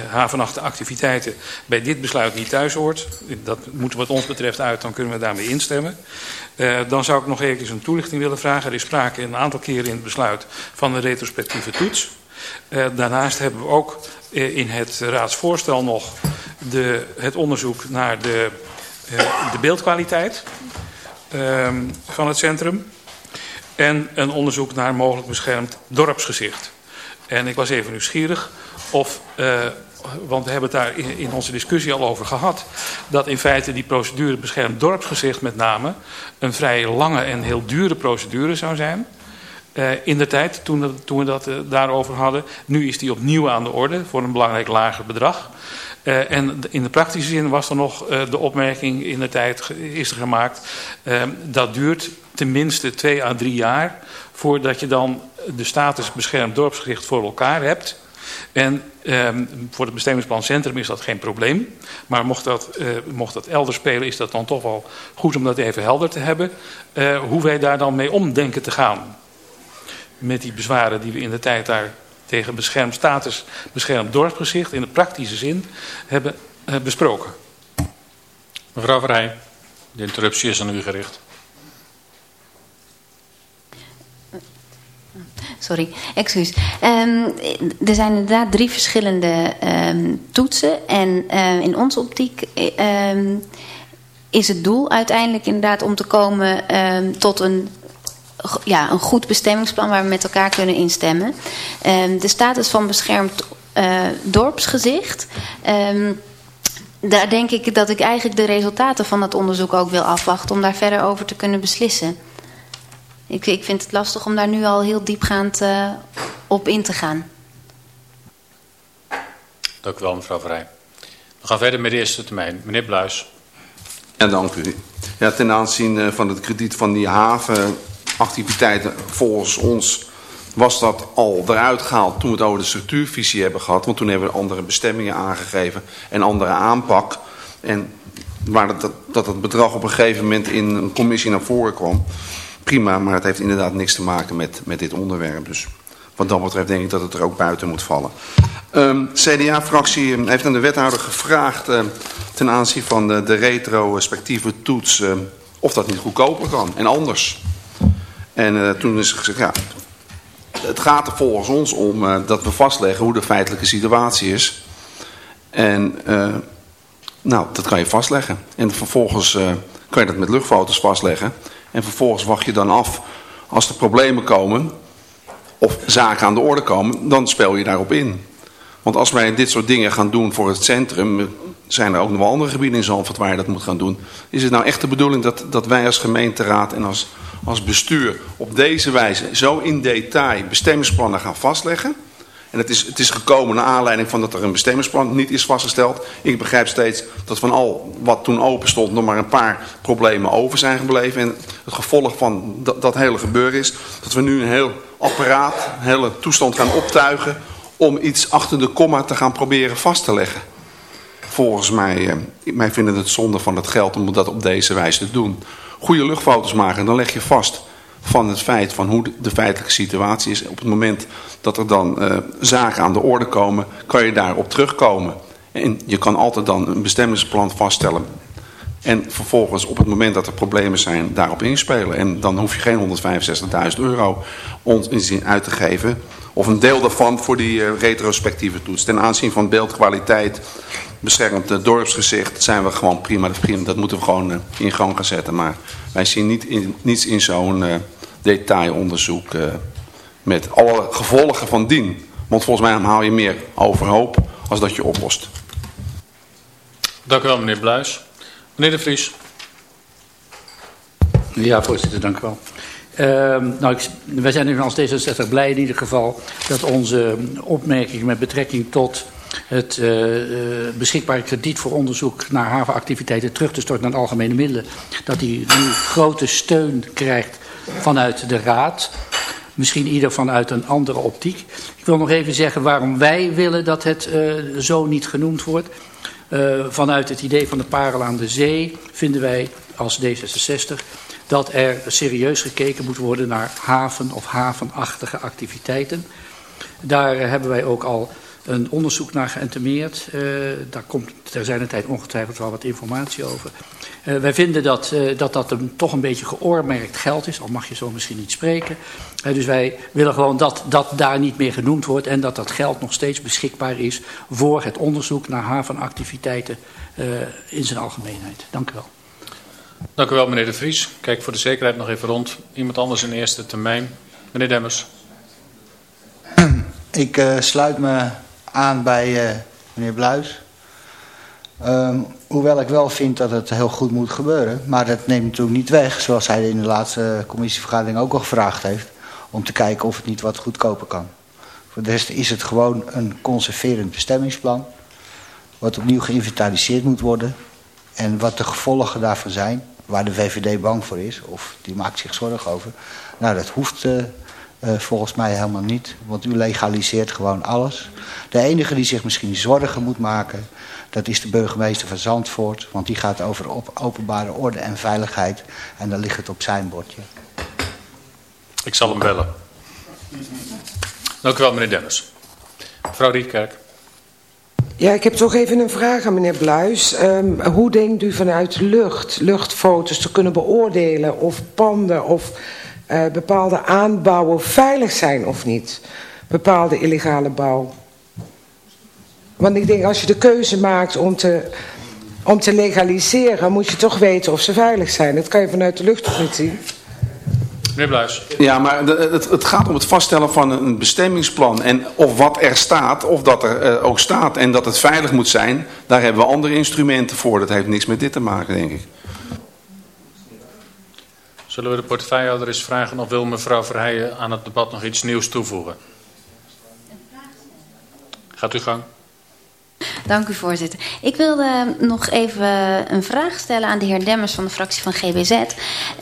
havenachtige activiteiten bij dit besluit niet thuis hoort. Dat moet wat ons betreft uit, dan kunnen we daarmee instemmen. dan zou ik nog even een toelichting willen vragen. Er is sprake een aantal keren in het besluit van een retrospectieve toets. daarnaast hebben we ook in het raadsvoorstel nog de, het onderzoek naar de, uh, de beeldkwaliteit um, van het centrum. en een onderzoek naar mogelijk beschermd dorpsgezicht. En ik was even nieuwsgierig of, uh, want we hebben het daar in, onze discussie al over gehad, dat in feite die procedure beschermd dorpsgezicht met name een vrij lange en heel dure procedure zou zijn. Uh, in de tijd, toen, toen we dat daarover hadden. Nu is die opnieuw aan de orde voor een belangrijk lager bedrag. Uh, en in de praktische zin was er nog uh, de opmerking in de tijd is er gemaakt. Uh, dat duurt tenminste twee à drie jaar voordat je dan de status beschermd dorpsgericht voor elkaar hebt. En voor het bestemmingsplan centrum is dat geen probleem. Maar mocht dat, mocht dat elders spelen is dat dan toch wel goed om dat even helder te hebben. hoe wij daar dan mee om denken te gaan. Met die bezwaren die we in de tijd daar tegen beschermd status, beschermd dorpsgezicht in de praktische zin hebben uh, besproken. Mevrouw Verheij, de interruptie is aan u gericht. Sorry, excuus. Um, er zijn inderdaad drie verschillende um, toetsen. En uh, in onze optiek um, is het doel uiteindelijk inderdaad om te komen tot een ja, een goed bestemmingsplan waar we met elkaar kunnen instemmen. Um, de status van beschermd uh, dorpsgezicht. Um, daar denk ik dat ik eigenlijk de resultaten van dat onderzoek ook wil afwachten... om daar verder over te kunnen beslissen. Ik, ik vind het lastig om daar nu al heel diepgaand uh, op in te gaan. Dank u wel, mevrouw Vrij. We gaan verder met de eerste termijn. Meneer Bluis. Ja, dank u. Ja, ten aanzien eh, van het krediet van die haven activiteiten volgens ons was dat al eruit gehaald toen we het over de structuurvisie hebben gehad. Want toen hebben we andere bestemmingen aangegeven en andere aanpak. En waar dat, dat het bedrag op een gegeven moment in een commissie naar voren kwam. Prima, maar het heeft inderdaad niks te maken met, met dit onderwerp. Dus wat dat betreft denk ik dat het er ook buiten moet vallen. Um, CDA-fractie heeft aan de wethouder gevraagd uh, ten aanzien van de, retrospectieve toets... Of dat niet goedkoper kan en anders. En uh, toen is gezegd, ja, het gaat er volgens ons om uh, dat we vastleggen hoe de feitelijke situatie is. En uh, nou, dat kan je vastleggen. En vervolgens kan je dat met luchtfoto's vastleggen. En vervolgens wacht je dan af als er problemen komen of zaken aan de orde komen, dan speel je daarop in. Want als wij dit soort dingen gaan doen voor het centrum, zijn er ook nog wel andere gebieden in Zandvoort waar je dat moet gaan doen. Is het nou echt de bedoeling dat, dat wij als gemeenteraad en als als bestuur op deze wijze zo in detail bestemmingsplannen gaan vastleggen. En het is, het is gekomen naar aanleiding van dat er een bestemmingsplan niet is vastgesteld. Ik begrijp steeds dat van al wat toen open stond nog maar een paar problemen over zijn gebleven. En het gevolg van dat, hele gebeuren is dat we nu een heel apparaat, een hele toestand gaan optuigen om iets achter de komma te gaan proberen vast te leggen. Volgens mij, eh, mij vinden het zonde van het geld om dat op deze wijze te doen goede luchtfoto's maken. Dan leg je vast van het feit van hoe de feitelijke situatie is. Op het moment dat er dan uh, zaken aan de orde komen, kan je daarop terugkomen. En je kan altijd dan een bestemmingsplan vaststellen. En vervolgens op het moment dat er problemen zijn, daarop inspelen. En dan hoef je geen 165.000 euro uit te geven. Of een deel daarvan voor die uh, retrospectieve toets. Ten aanzien van beeldkwaliteit, beschermd uh, dorpsgezicht, zijn we gewoon prima. prima. Dat moeten we gewoon uh, in gang gaan zetten. Maar wij zien niet in, niets in zo'n detailonderzoek met alle gevolgen van dien. Want volgens mij haal je meer overhoop als dat je oplost. Dank u wel meneer Bluis. Meneer De Vries. Ja, voorzitter, dank u wel. Uh, nou, ik, wij zijn nu als D66 blij in ieder geval dat onze opmerking met betrekking tot het uh, beschikbare krediet voor onderzoek naar havenactiviteiten terug te storten naar algemene middelen, dat die nu grote steun krijgt vanuit de Raad. Misschien ieder vanuit een andere optiek. Ik wil nog even zeggen waarom wij willen dat het uh, zo niet genoemd wordt. Vanuit het idee van de parel aan de zee vinden wij als D66 dat er serieus gekeken moet worden naar haven- of havenachtige activiteiten. Daar hebben wij ook al een onderzoek naar geïntemeerd. Uh, daar komt ter zijn tijd ongetwijfeld wel wat informatie over. Uh, wij vinden dat, uh, dat dat een, toch een beetje geoormerkt geld is, al mag je zo misschien niet spreken. dus wij willen gewoon dat dat daar niet meer genoemd wordt en dat dat geld nog steeds beschikbaar is voor het onderzoek naar havenactiviteiten in zijn algemeenheid. Dank u wel. Dank u wel, meneer De Vries. Kijk voor de zekerheid nog even rond. Iemand anders in eerste termijn. Meneer Demmers. Ik uh, sluit me aan bij uh, meneer Bluis. Um, hoewel ik wel vind dat het heel goed moet gebeuren. Maar dat neemt natuurlijk niet weg, zoals hij in de laatste commissievergadering ook al gevraagd heeft. Om te kijken of het niet wat goedkoper kan. Voor de rest is het gewoon een conserverend bestemmingsplan. Wat opnieuw geïnventariseerd moet worden. En wat de gevolgen daarvan zijn. Waar de VVD bang voor is. Of die maakt zich zorgen over. Nou, dat hoeft uh, uh, volgens mij helemaal niet. Want u legaliseert gewoon alles. De enige die zich misschien zorgen moet maken... dat is de burgemeester van Zandvoort. Want die gaat over op openbare orde en veiligheid. En dan ligt het op zijn bordje. Ik zal hem bellen. Dank u wel, meneer Dennis. Mevrouw Rietkerk. Ja, ik heb toch even een vraag aan meneer Bluis. Um, hoe denkt u vanuit lucht, luchtfoto's te kunnen beoordelen of panden of uh, bepaalde aanbouwen veilig zijn of niet? Bepaalde illegale bouw. Want ik denk als je de keuze maakt om te, om te legaliseren, moet je toch weten of ze veilig zijn. Dat kan je vanuit de lucht toch niet zien? Meneer Bluis. Ja, maar het, het, gaat om het vaststellen van een bestemmingsplan. En of wat er staat, of dat er uh, ook staat en dat het veilig moet zijn, daar hebben we andere instrumenten voor. Dat heeft niks met dit te maken, denk ik. Zullen we de portefeuillehouder eens vragen of wil mevrouw Verheijen aan het debat nog iets nieuws toevoegen? Gaat u gang. Dank u, voorzitter. Ik wilde nog even een vraag stellen aan de heer Demmers van de fractie van GBZ.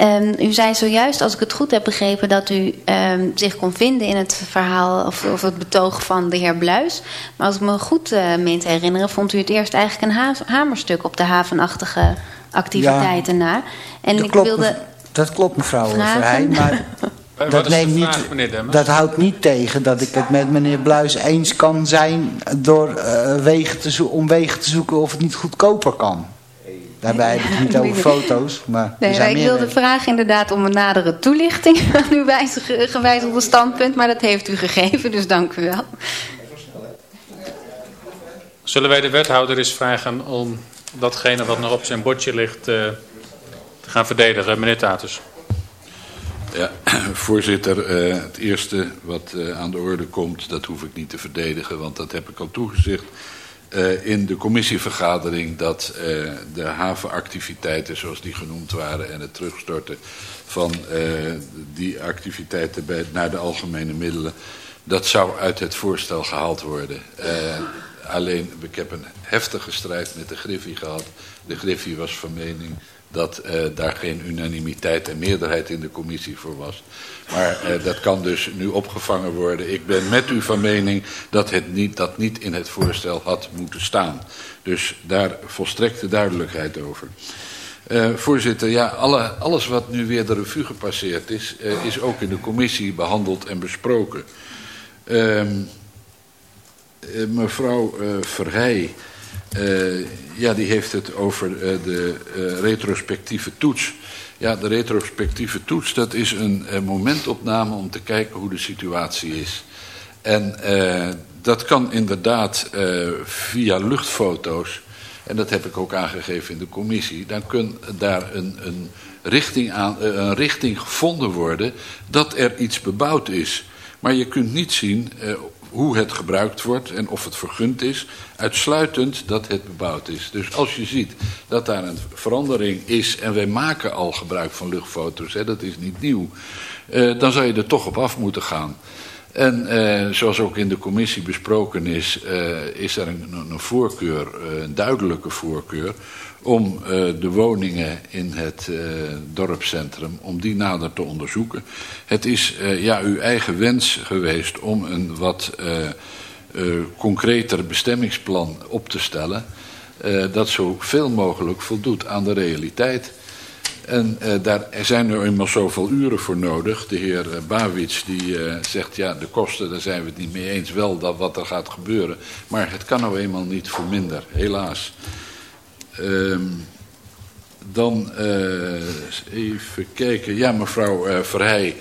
Um, u zei zojuist, als ik het goed heb begrepen, dat u um, zich kon vinden in het verhaal of, of, het betoog van de heer Bluis. Maar als ik me goed uh, meen te herinneren, vond u het eerst eigenlijk een ha hamerstuk op de havenachtige activiteiten ja, na. En dat ik klopt, wilde. Dat klopt, mevrouw Verheij, maar dat, neemt vraag, niet, dat houdt niet tegen dat ik het met meneer Bluis eens kan zijn door uh, wegen te om wegen te zoeken of het niet goedkoper kan. Daarbij heb ik het niet over foto's, maar nee, zijn Ik wilde vragen inderdaad om een nadere toelichting aan uw gewijzigde standpunt, maar dat heeft u gegeven, dus dank u wel. Zullen wij de wethouder eens vragen om datgene wat nog op zijn bordje ligt uh, gaan verdedigen, meneer Tatus? Ja, voorzitter, uh, het eerste wat uh, aan de orde komt, dat hoef ik niet te verdedigen, want dat heb ik al toegezegd uh, in de commissievergadering dat de havenactiviteiten zoals die genoemd waren en het terugstorten van die activiteiten bij, naar de algemene middelen, dat zou uit het voorstel gehaald worden. alleen, ik heb een heftige strijd met de Griffie gehad. De Griffie was van mening dat uh, daar geen unanimiteit en meerderheid in de commissie voor was. Maar uh, dat kan dus nu opgevangen worden. Ik ben met u van mening dat het niet, dat niet in het voorstel had moeten staan. Dus daar volstrekte duidelijkheid over. Uh, voorzitter, ja, alle, alles wat nu weer de revue gepasseerd is, is ook in de commissie behandeld en besproken. Ehm, mevrouw Verheij... Uh, ja, die heeft het over uh, de uh, retrospectieve toets. Ja, de retrospectieve toets, dat is een momentopname om te kijken hoe de situatie is. En dat kan inderdaad via luchtfoto's, en dat heb ik ook aangegeven in de commissie, dan kan daar een, een, richting, aan, een richting gevonden worden dat er iets bebouwd is. Maar je kunt niet zien hoe het gebruikt wordt en of het vergund is, uitsluitend dat het bebouwd is. Dus als je ziet dat daar een verandering is en wij maken al gebruik van luchtfoto's, hè, dat is niet nieuw, uh, dan zou je er toch op af moeten gaan. En uh, zoals ook in de commissie besproken is, uh, is er een, een voorkeur, een duidelijke voorkeur, om uh, de woningen in het uh, dorpscentrum, om die nader te onderzoeken. Het is uh, ja, uw eigen wens geweest om een wat concreter bestemmingsplan op te stellen, dat zoveel mogelijk voldoet aan de realiteit. En daar zijn er eenmaal zoveel uren voor nodig. De heer Bawits die zegt, ja, de kosten, daar zijn we het niet mee eens. Wel dat wat er gaat gebeuren. Maar het kan nou eenmaal niet voor minder, helaas. Um, dan even kijken. Ja, mevrouw Verheij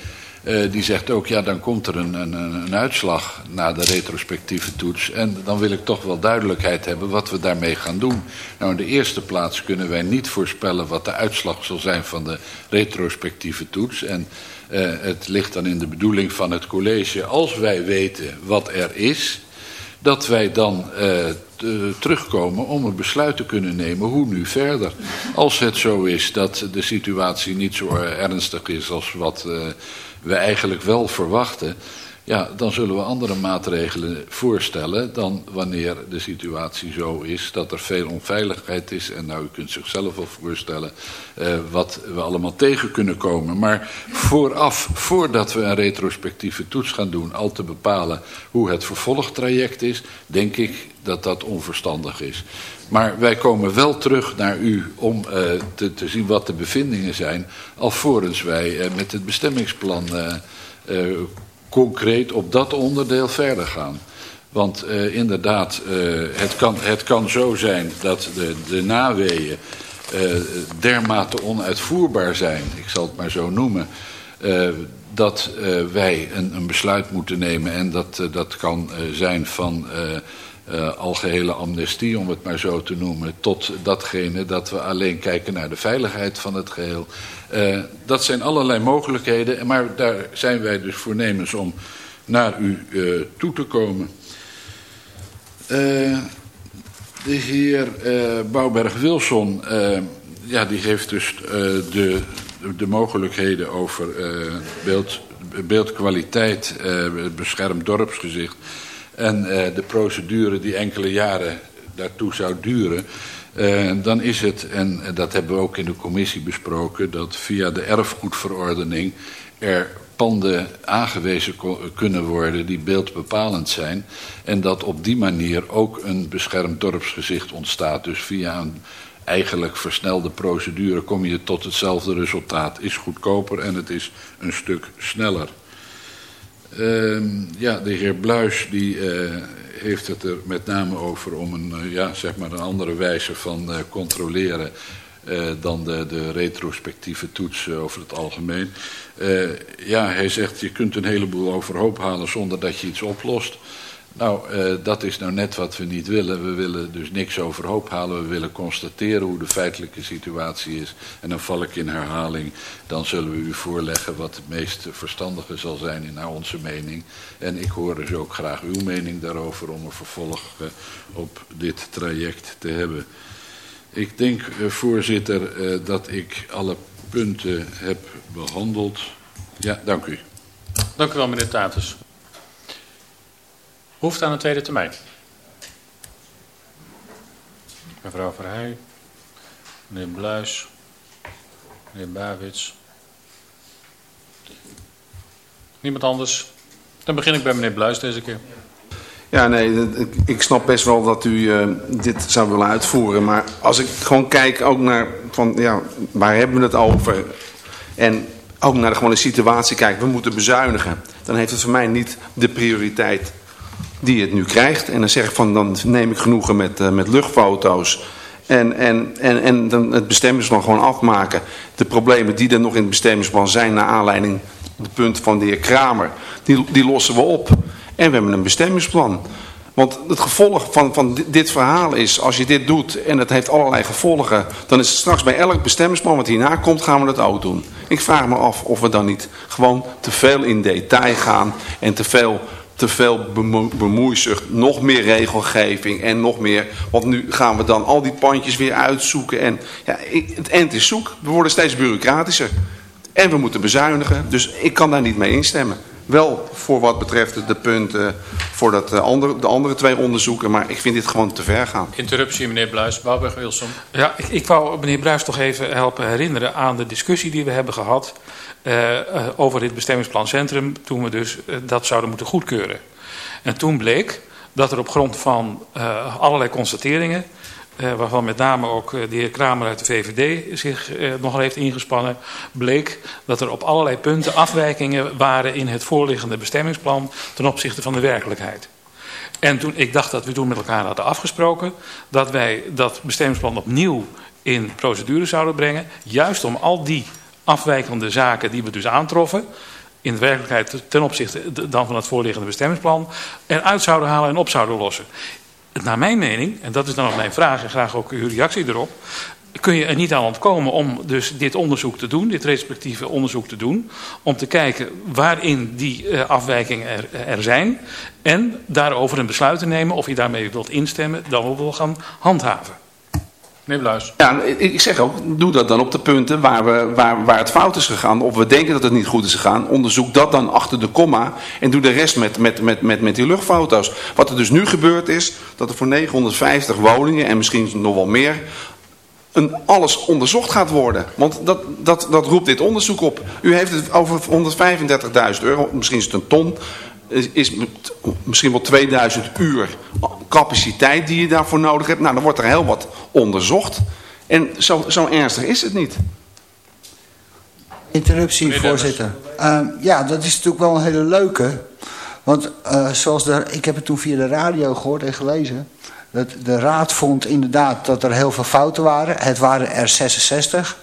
Uh, die zegt ook, ja, dan komt er een, een, een uitslag na de retrospectieve toets. En dan wil ik toch wel duidelijkheid hebben wat we daarmee gaan doen. Nou, in de eerste plaats kunnen wij niet voorspellen wat de uitslag zal zijn van de retrospectieve toets. En het ligt dan in de bedoeling van het college, als wij weten wat er is, dat wij dan uh, terugkomen om een besluit te kunnen nemen hoe nu verder. Als het zo is dat de situatie niet zo ernstig is als wat uh, we eigenlijk wel verwachten ja, dan zullen we andere maatregelen voorstellen dan wanneer de situatie zo is dat er veel onveiligheid is. En nou, u kunt zichzelf wel voorstellen uh, wat we allemaal tegen kunnen komen. Maar vooraf, voordat we een retrospectieve toets gaan doen, al te bepalen hoe het vervolgtraject is, denk ik dat dat onverstandig is. Maar wij komen wel terug naar u om uh, te, te, zien wat de bevindingen zijn, alvorens wij uh, met het bestemmingsplan concreet op dat onderdeel verder gaan. Want uh, inderdaad, uh, het, kan, het kan zo zijn dat de, de naweeën uh, dermate onuitvoerbaar zijn, ik zal het maar zo noemen, dat wij een, een, besluit moeten nemen en dat, dat kan zijn van uh, algehele amnestie, om het maar zo te noemen, tot datgene dat we alleen kijken naar de veiligheid van het geheel. Uh, dat zijn allerlei mogelijkheden, maar daar zijn wij dus voornemens om naar u uh, toe te komen. de heer Bouwberg-Wilson, ja, die heeft dus de, de mogelijkheden over beeld, beeldkwaliteit, beschermd dorpsgezicht en uh, de procedure die enkele jaren daartoe zou duren... Uh, dan is het, en dat hebben we ook in de commissie besproken... dat via de erfgoedverordening er panden aangewezen kunnen worden die beeldbepalend zijn. En dat op die manier ook een beschermd dorpsgezicht ontstaat. Dus via een eigenlijk versnelde procedure kom je tot hetzelfde resultaat. Is goedkoper en het is een stuk sneller. Uh, ja, de heer Bluis die, uh, heeft het er met name over om een, uh, ja, zeg maar een andere wijze van uh, controleren dan de, de retrospectieve toets over het algemeen. ja, hij zegt je kunt een heleboel overhoop halen zonder dat je iets oplost. Nou, uh, dat is nou net wat we niet willen. We willen dus niks overhoop halen. We willen constateren hoe de feitelijke situatie is. En dan val ik in herhaling. Dan zullen we u voorleggen wat het meest verstandige zal zijn in naar onze mening. En ik hoor dus ook graag uw mening daarover om een vervolg uh, op dit traject te hebben. Ik denk, uh, voorzitter, dat ik alle punten heb behandeld. Ja, dank u. Dank u wel, meneer Tatus. Hoeft aan een tweede termijn. Mevrouw Verheij, meneer Bluis, meneer Bawits. Niemand anders? Dan begin ik bij meneer Bluis deze keer. Ja, nee, ik snap best wel dat u uh, dit zou willen uitvoeren. Maar als ik gewoon kijk ook naar, van, ja, waar hebben we het over? En ook naar de gewone situatie kijk, we moeten bezuinigen. Dan heeft het voor mij niet de prioriteit die het nu krijgt. En dan zeg ik van, dan neem ik genoegen met, uh, met luchtfoto's. En, en, en, en dan het bestemmingsplan gewoon afmaken. De problemen die er nog in het bestemmingsplan zijn... naar aanleiding de punt van de heer Kramer... die, die lossen we op. En we hebben een bestemmingsplan. Want het gevolg van, van dit verhaal is... als je dit doet en het heeft allerlei gevolgen... dan is het straks bij elk bestemmingsplan wat hierna komt... gaan we dat ook doen. Ik vraag me af of we dan niet gewoon te veel in detail gaan... en te veel te veel bemoeizucht, nog meer regelgeving en nog meer. Want nu gaan we dan al die pandjes weer uitzoeken. En ja, het eind is zoek. We worden steeds bureaucratischer. En we moeten bezuinigen. Dus ik kan daar niet mee instemmen. Wel voor wat betreft de punten voor dat eh, andere, de andere twee onderzoeken. Maar ik vind dit gewoon te ver gaan. Interruptie meneer Bluis. Bouwberg-Wilson. Ja, ik, ik wou meneer Bluis toch even helpen herinneren aan de discussie die we hebben gehad uh, over dit bestemmingsplan Centrum, toen we dus uh, dat zouden moeten goedkeuren. En toen bleek dat er op grond van uh, allerlei constateringen, waarvan met name ook de heer Kramer uit de VVD zich nogal heeft ingespannen, bleek dat er op allerlei punten afwijkingen waren in het voorliggende bestemmingsplan ten opzichte van de werkelijkheid. En toen, ik dacht dat we toen met elkaar hadden afgesproken dat wij dat bestemmingsplan opnieuw in procedure zouden brengen, juist om al die afwijkende zaken die we dus aantroffen, in de werkelijkheid ten opzichte dan van het voorliggende bestemmingsplan eruit zouden halen en op zouden lossen. Naar mijn mening, en dat is dan ook mijn vraag en graag ook uw reactie erop, kun je er niet aan ontkomen om dus dit onderzoek te doen, dit respectieve onderzoek te doen, om te kijken waarin die uh, afwijkingen er, er, zijn en daarover een besluit te nemen of je daarmee wilt instemmen, dan we wil gaan handhaven. Meneer Bluis. Ja, ik zeg ook, doe dat dan op de punten waar, we, waar, waar het fout is gegaan. Of we denken dat het niet goed is gegaan. Onderzoek dat dan achter de komma. En doe de rest met, met, met, met, met die luchtfoto's. Wat er dus nu gebeurd is, dat er voor 950 woningen en misschien nog wel meer... Een alles onderzocht gaat worden. Want dat, dat, dat roept dit onderzoek op. U heeft het over 135.000 euro, misschien is het een ton is misschien wel 2000 uur capaciteit die je daarvoor nodig hebt. Nou, dan wordt er heel wat onderzocht. En zo, zo ernstig is het niet. Interruptie, voorzitter. Uh, ja, dat is natuurlijk wel een hele leuke. Want uh, zoals de, ik heb het toen via de radio gehoord en gelezen. Dat de raad vond inderdaad dat er heel veel fouten waren. Het waren er 66.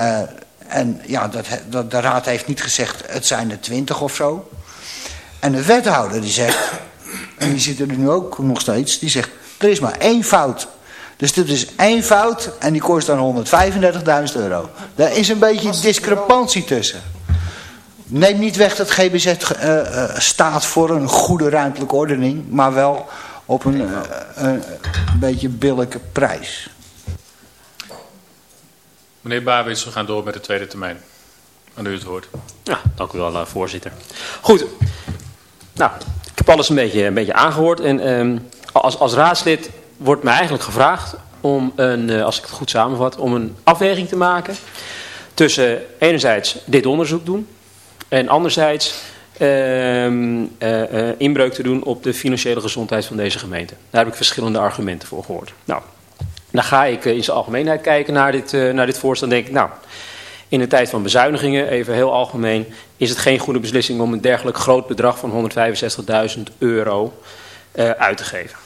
Uh, en ja, dat, dat, de raad heeft niet gezegd het zijn er 20 of zo. En de wethouder die zegt, en die zit er nu ook nog steeds, die zegt, er is maar één fout. Dus dit is één fout en die kost dan 135.000 euro. Daar is een beetje discrepantie tussen. Neem niet weg dat GBZ uh, uh, staat voor een goede ruimtelijke ordening, maar wel op een, uh, een beetje billijke prijs. Meneer Babits, we gaan door met de tweede termijn. Aan u het woord. Ja, dank u wel, eh, voorzitter. Goed, nou, ik heb alles een beetje, een beetje aangehoord. En um, als, als raadslid wordt mij eigenlijk gevraagd om een, uh, als ik het goed samenvat, om een afweging te maken tussen enerzijds dit onderzoek doen en anderzijds uh, uh, inbreuk te doen op de financiële gezondheid van deze gemeente. Daar heb ik verschillende argumenten voor gehoord. Nou, dan ga ik in zijn algemeenheid kijken naar dit, naar dit voorstel en denk ik, nou, in een tijd van bezuinigingen, even heel algemeen, is het geen goede beslissing om een dergelijk groot bedrag van 165.000 euro uh, uit te geven.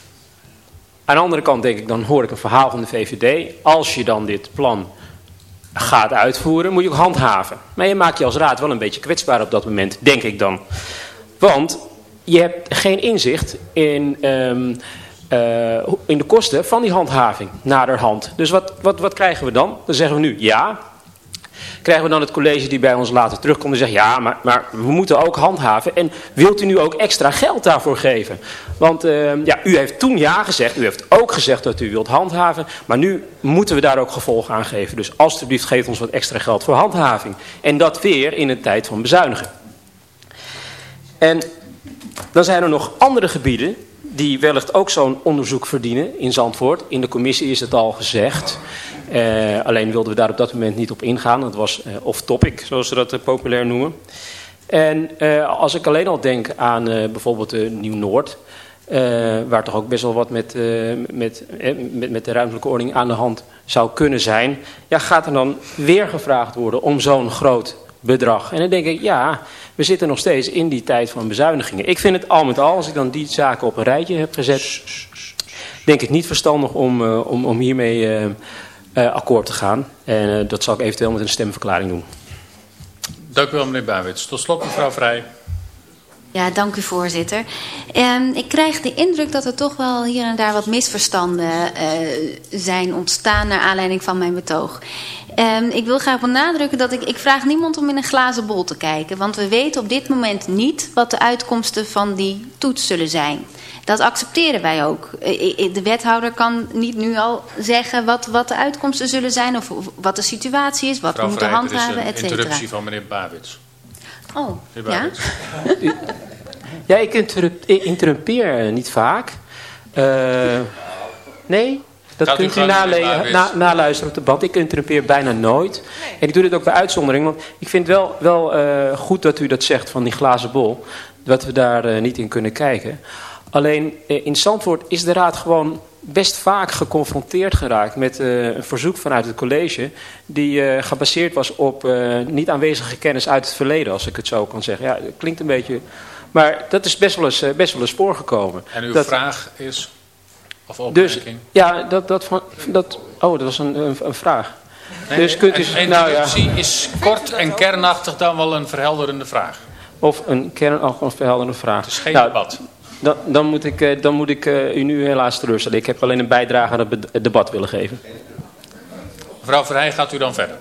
Aan de andere kant denk ik, dan hoor ik een verhaal van de VVD. Als je dan dit plan gaat uitvoeren, moet je ook handhaven. Maar je maakt je als raad wel een beetje kwetsbaar op dat moment, denk ik dan. Want je hebt geen inzicht in, um, uh, in de kosten van die handhaving naderhand. Dus wat, wat, wat krijgen we dan? Dan zeggen we nu ja, krijgen we dan het college die bij ons later terugkomt en zegt... ja, maar, maar we moeten ook handhaven. En wilt u nu ook extra geld daarvoor geven? Want uh, ja, u heeft toen ja gezegd. U heeft ook gezegd dat u wilt handhaven. Maar nu moeten we daar ook gevolg aan geven. Dus alstublieft geef ons wat extra geld voor handhaving. En dat weer in een tijd van bezuinigen. En dan zijn er nog andere gebieden die wellicht ook zo'n onderzoek verdienen in Zandvoort. In de commissie is het al gezegd. Uh, alleen wilden we daar op dat moment niet op ingaan. Dat was uh, off-topic, zoals ze dat uh, populair noemen. En als ik alleen al denk aan bijvoorbeeld Nieuw-Noord... waar toch ook best wel wat met, met, met, met de ruimtelijke ordening aan de hand zou kunnen zijn... Ja, gaat er dan weer gevraagd worden om zo'n groot bedrag? En dan denk ik, ja, we zitten nog steeds in die tijd van bezuinigingen. Ik vind het al met al, als ik dan die zaken op een rijtje heb gezet... denk ik niet verstandig om, om, om hiermee uh, akkoord te gaan. En uh, dat zal ik eventueel met een stemverklaring doen. Dank u wel, meneer Bawits. Tot slot, mevrouw Vrij. Ja, dank u voorzitter. Um, ik krijg de indruk dat er toch wel hier en daar wat misverstanden uh, zijn ontstaan naar aanleiding van mijn betoog. Um, ik wil graag benadrukken dat ik, ik vraag niemand om in een glazen bol te kijken. Want we weten op dit moment niet wat de uitkomsten van die toets zullen zijn. Dat accepteren wij ook. De wethouder kan niet nu al zeggen wat, wat de uitkomsten zullen zijn... of wat de situatie is, wat Mevrouw we moeten Vrij, handhaven, et er is een cetera. interruptie van meneer Babits. Oh, Meneer ja? Babits. Ja, ik interrumpeer eh, niet vaak. Uh, nee, dat Gaat u kunt u nale- Babits. na, naluisteren op de band. Ik interrumpeer bijna nooit. En ik doe dit ook bij uitzondering. Want ik vind wel, wel uh, goed dat u dat zegt van die glazen bol. Dat we daar uh, niet in kunnen kijken. Alleen uh, in Zandvoort is de raad gewoon best vaak geconfronteerd geraakt met uh, een verzoek vanuit het college die uh, gebaseerd was op uh, niet aanwezige kennis uit het verleden, als ik het zo kan zeggen. Ja, dat klinkt een beetje... Maar dat is best wel eens, uh, best wel eens voorgekomen. En uw dat, vraag is... Of dus, ja, dat, dat, van, dat, oh, dat was een, een, een vraag. Nee, dus kunt u, een nou ja. is kort en kernachtig dan wel een verhelderende vraag. of een kernverhelderende vraag? Het is geen Nou, debat. Dan, dan moet ik, eh, dan moet ik eh, u nu helaas teleurstellen. Ik heb alleen een bijdrage aan het debat willen geven. Mevrouw Verheij, gaat u dan verder?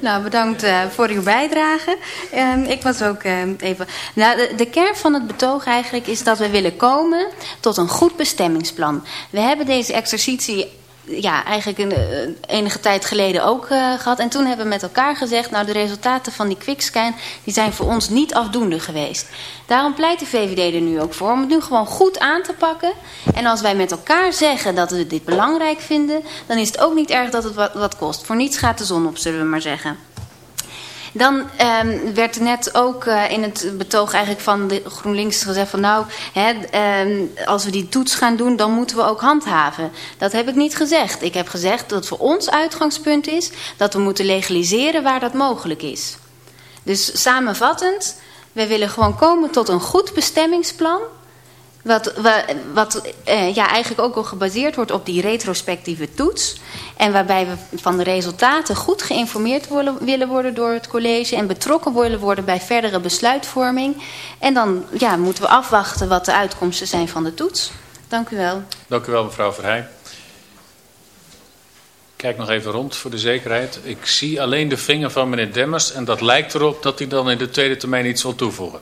Nou, bedankt eh, voor uw bijdrage. Ehm, ik was ook ehm, even... Nou, de, de kern van het betoog eigenlijk is dat we willen komen tot een goed bestemmingsplan. We hebben deze exercitie ja, eigenlijk een, eh, enige tijd geleden ook eh, gehad. En toen hebben we met elkaar gezegd... nou, de resultaten van die quickscan die zijn voor ons niet afdoende geweest. Daarom pleit de VVD er nu ook voor om het nu gewoon goed aan te pakken. En als wij met elkaar zeggen dat we dit belangrijk vinden... dan is het ook niet erg dat het wat, wat kost. Voor niets gaat de zon op, zullen we maar zeggen. Dan ehm, werd er net ook eh, in het betoog eigenlijk van de GroenLinks gezegd van nou, hè, ehm, als we die toets gaan doen, dan moeten we ook handhaven. Dat heb ik niet gezegd. Ik heb gezegd dat voor ons uitgangspunt is dat we moeten legaliseren waar dat mogelijk is. Dus samenvattend, we willen gewoon komen tot een goed bestemmingsplan. Wat, wa- wat eh, ja, eigenlijk ook al gebaseerd wordt op die retrospectieve toets. En waarbij we van de resultaten goed geïnformeerd willen, willen worden door het college. En betrokken willen worden bij verdere besluitvorming. En dan ja, moeten we afwachten wat de uitkomsten zijn van de toets. Dank u wel. Dank u wel, mevrouw Verheij. Kijk nog even rond voor de zekerheid. Ik zie alleen de vinger van meneer Demmers en dat lijkt erop dat hij dan in de tweede termijn iets wil toevoegen.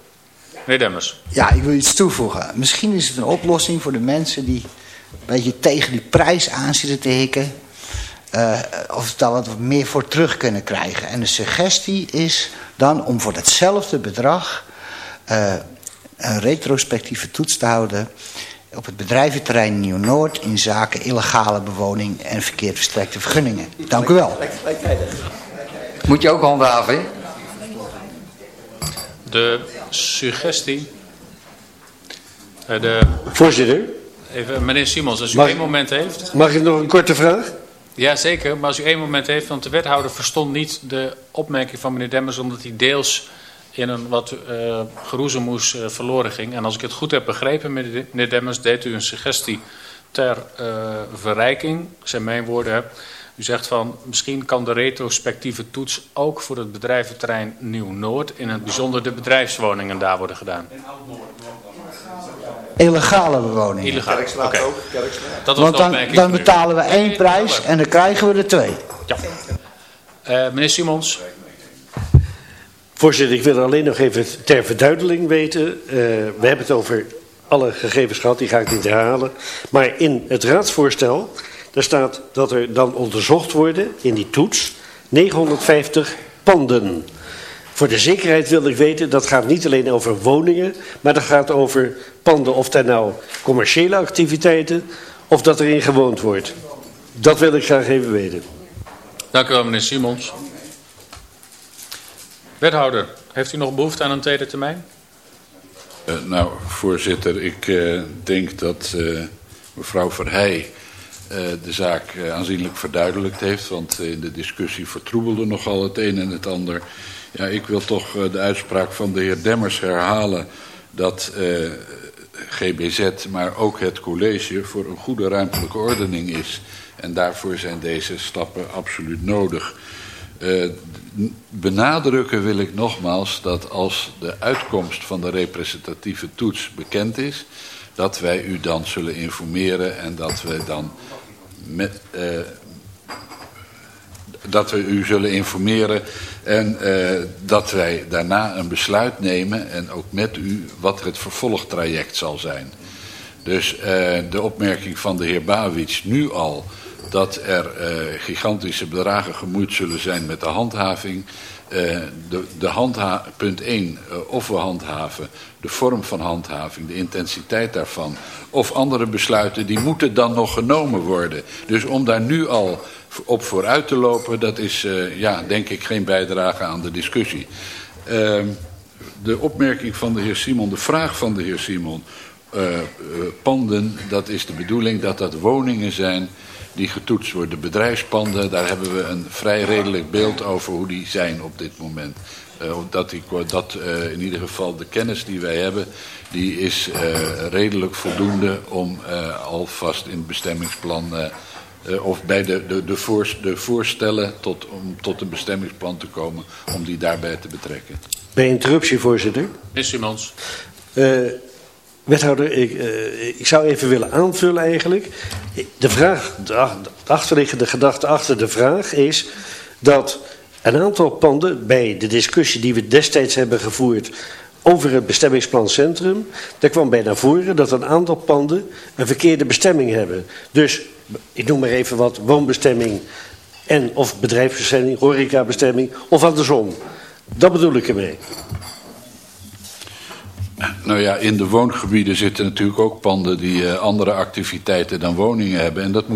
Meneer Demmers. Ja, ik wil iets toevoegen. Misschien is het een oplossing voor de mensen die een beetje tegen die prijs aan zitten te hikken. eh, of ze daar wat meer voor terug kunnen krijgen. En de suggestie is dan om voor hetzelfde bedrag eh, een retrospectieve toets te houden op het bedrijventerrein Nieuw-Noord in zaken illegale bewoning en verkeerd verstrekte vergunningen. Dank u wel. Moet je ook handhaven, hè? De suggestie. eh, De, Voorzitter, even, meneer Simons, als u Mag- één moment heeft. mag ik nog een korte vraag? Ja, zeker. Maar als u één moment heeft, want de wethouder verstond niet de opmerking van meneer Demmers, omdat hij deels in een wat eh geroezemoes eh, verloren ging. En als ik het goed heb begrepen, meneer Demmers, deed u een suggestie ter eh, verrijking, zijn mijn woorden. U zegt van, misschien kan de retrospectieve toets ook voor het bedrijventerrein Nieuw-Noord, in het bijzonder de bedrijfswoningen daar worden gedaan. Illegale bewoningen. Illegaal, oké. Dat was Want dan, dan betalen we één prijs en dan krijgen we er twee. Ja. Eh, meneer Simons. Voorzitter, ik wil alleen nog even ter verduidelijking weten. eh, we hebben het over alle gegevens gehad, die ga ik niet herhalen. Maar in het raadsvoorstel, daar staat dat er dan onderzocht worden in die toets 950 panden. Voor de zekerheid wil ik weten, dat gaat niet alleen over woningen, maar dat gaat over panden, of daar nou commerciële activiteiten of dat erin gewoond wordt. Dat wil ik graag even weten. Dank u wel, meneer Simons. Wethouder, heeft u nog behoefte aan een tweede termijn? Eh, nou, voorzitter, ik eh, denk dat eh, mevrouw Verheij de zaak eh, aanzienlijk verduidelijkt heeft. Want in de discussie vertroebelde nogal het een en het ander. Ja, ik wil toch eh, de uitspraak van de heer Demmers herhalen dat eh, GBZ, maar ook het college voor een goede ruimtelijke ordening is. En daarvoor zijn deze stappen absoluut nodig. Eh, benadrukken wil ik nogmaals dat als de uitkomst van de representatieve toets bekend is, dat wij u dan zullen informeren en dat we dan met, eh, dat we u zullen informeren en eh, dat wij daarna een besluit nemen en ook met u wat het vervolgtraject zal zijn. Dus eh, de opmerking van de heer Bawits nu al dat er gigantische bedragen gemoeid zullen zijn met de handhaving. Eh, de, de handha punt 1, eh, of we handhaven, de vorm van handhaving, de intensiteit daarvan, of andere besluiten, die moeten dan nog genomen worden. Dus om daar nu al op vooruit te lopen, dat is, eh, ja, denk ik, geen bijdrage aan de discussie. Ehm, de opmerking van de heer Simon, de vraag van de heer Simon, eh, panden, dat is de bedoeling dat dat woningen zijn die getoetst worden. Bedrijfspanden, daar hebben we een vrij redelijk beeld over hoe die zijn op dit moment. Eh, dat die, dat eh, in ieder geval de kennis die wij hebben, die is eh, redelijk voldoende om eh, alvast in het bestemmingsplan of bij de, de, de, voors- de voorstellen tot, om tot een bestemmingsplan te komen, om die daarbij te betrekken. Bij interruptie, voorzitter. Meneer Simons. Wethouder, ik, eh, ik zou even willen aanvullen eigenlijk. De vraag, de achterliggende gedachte achter de vraag is dat een aantal panden bij de discussie die we destijds hebben gevoerd over het bestemmingsplan Centrum, daar kwam bij naar voren dat een aantal panden een verkeerde bestemming hebben. Dus, ik noem maar even wat, woonbestemming en of bedrijfsbestemming, horecabestemming of andersom. Dat bedoel ik ermee. Nou ja, in de woongebieden zitten natuurlijk ook panden die eh, andere activiteiten dan woningen hebben. En dat moet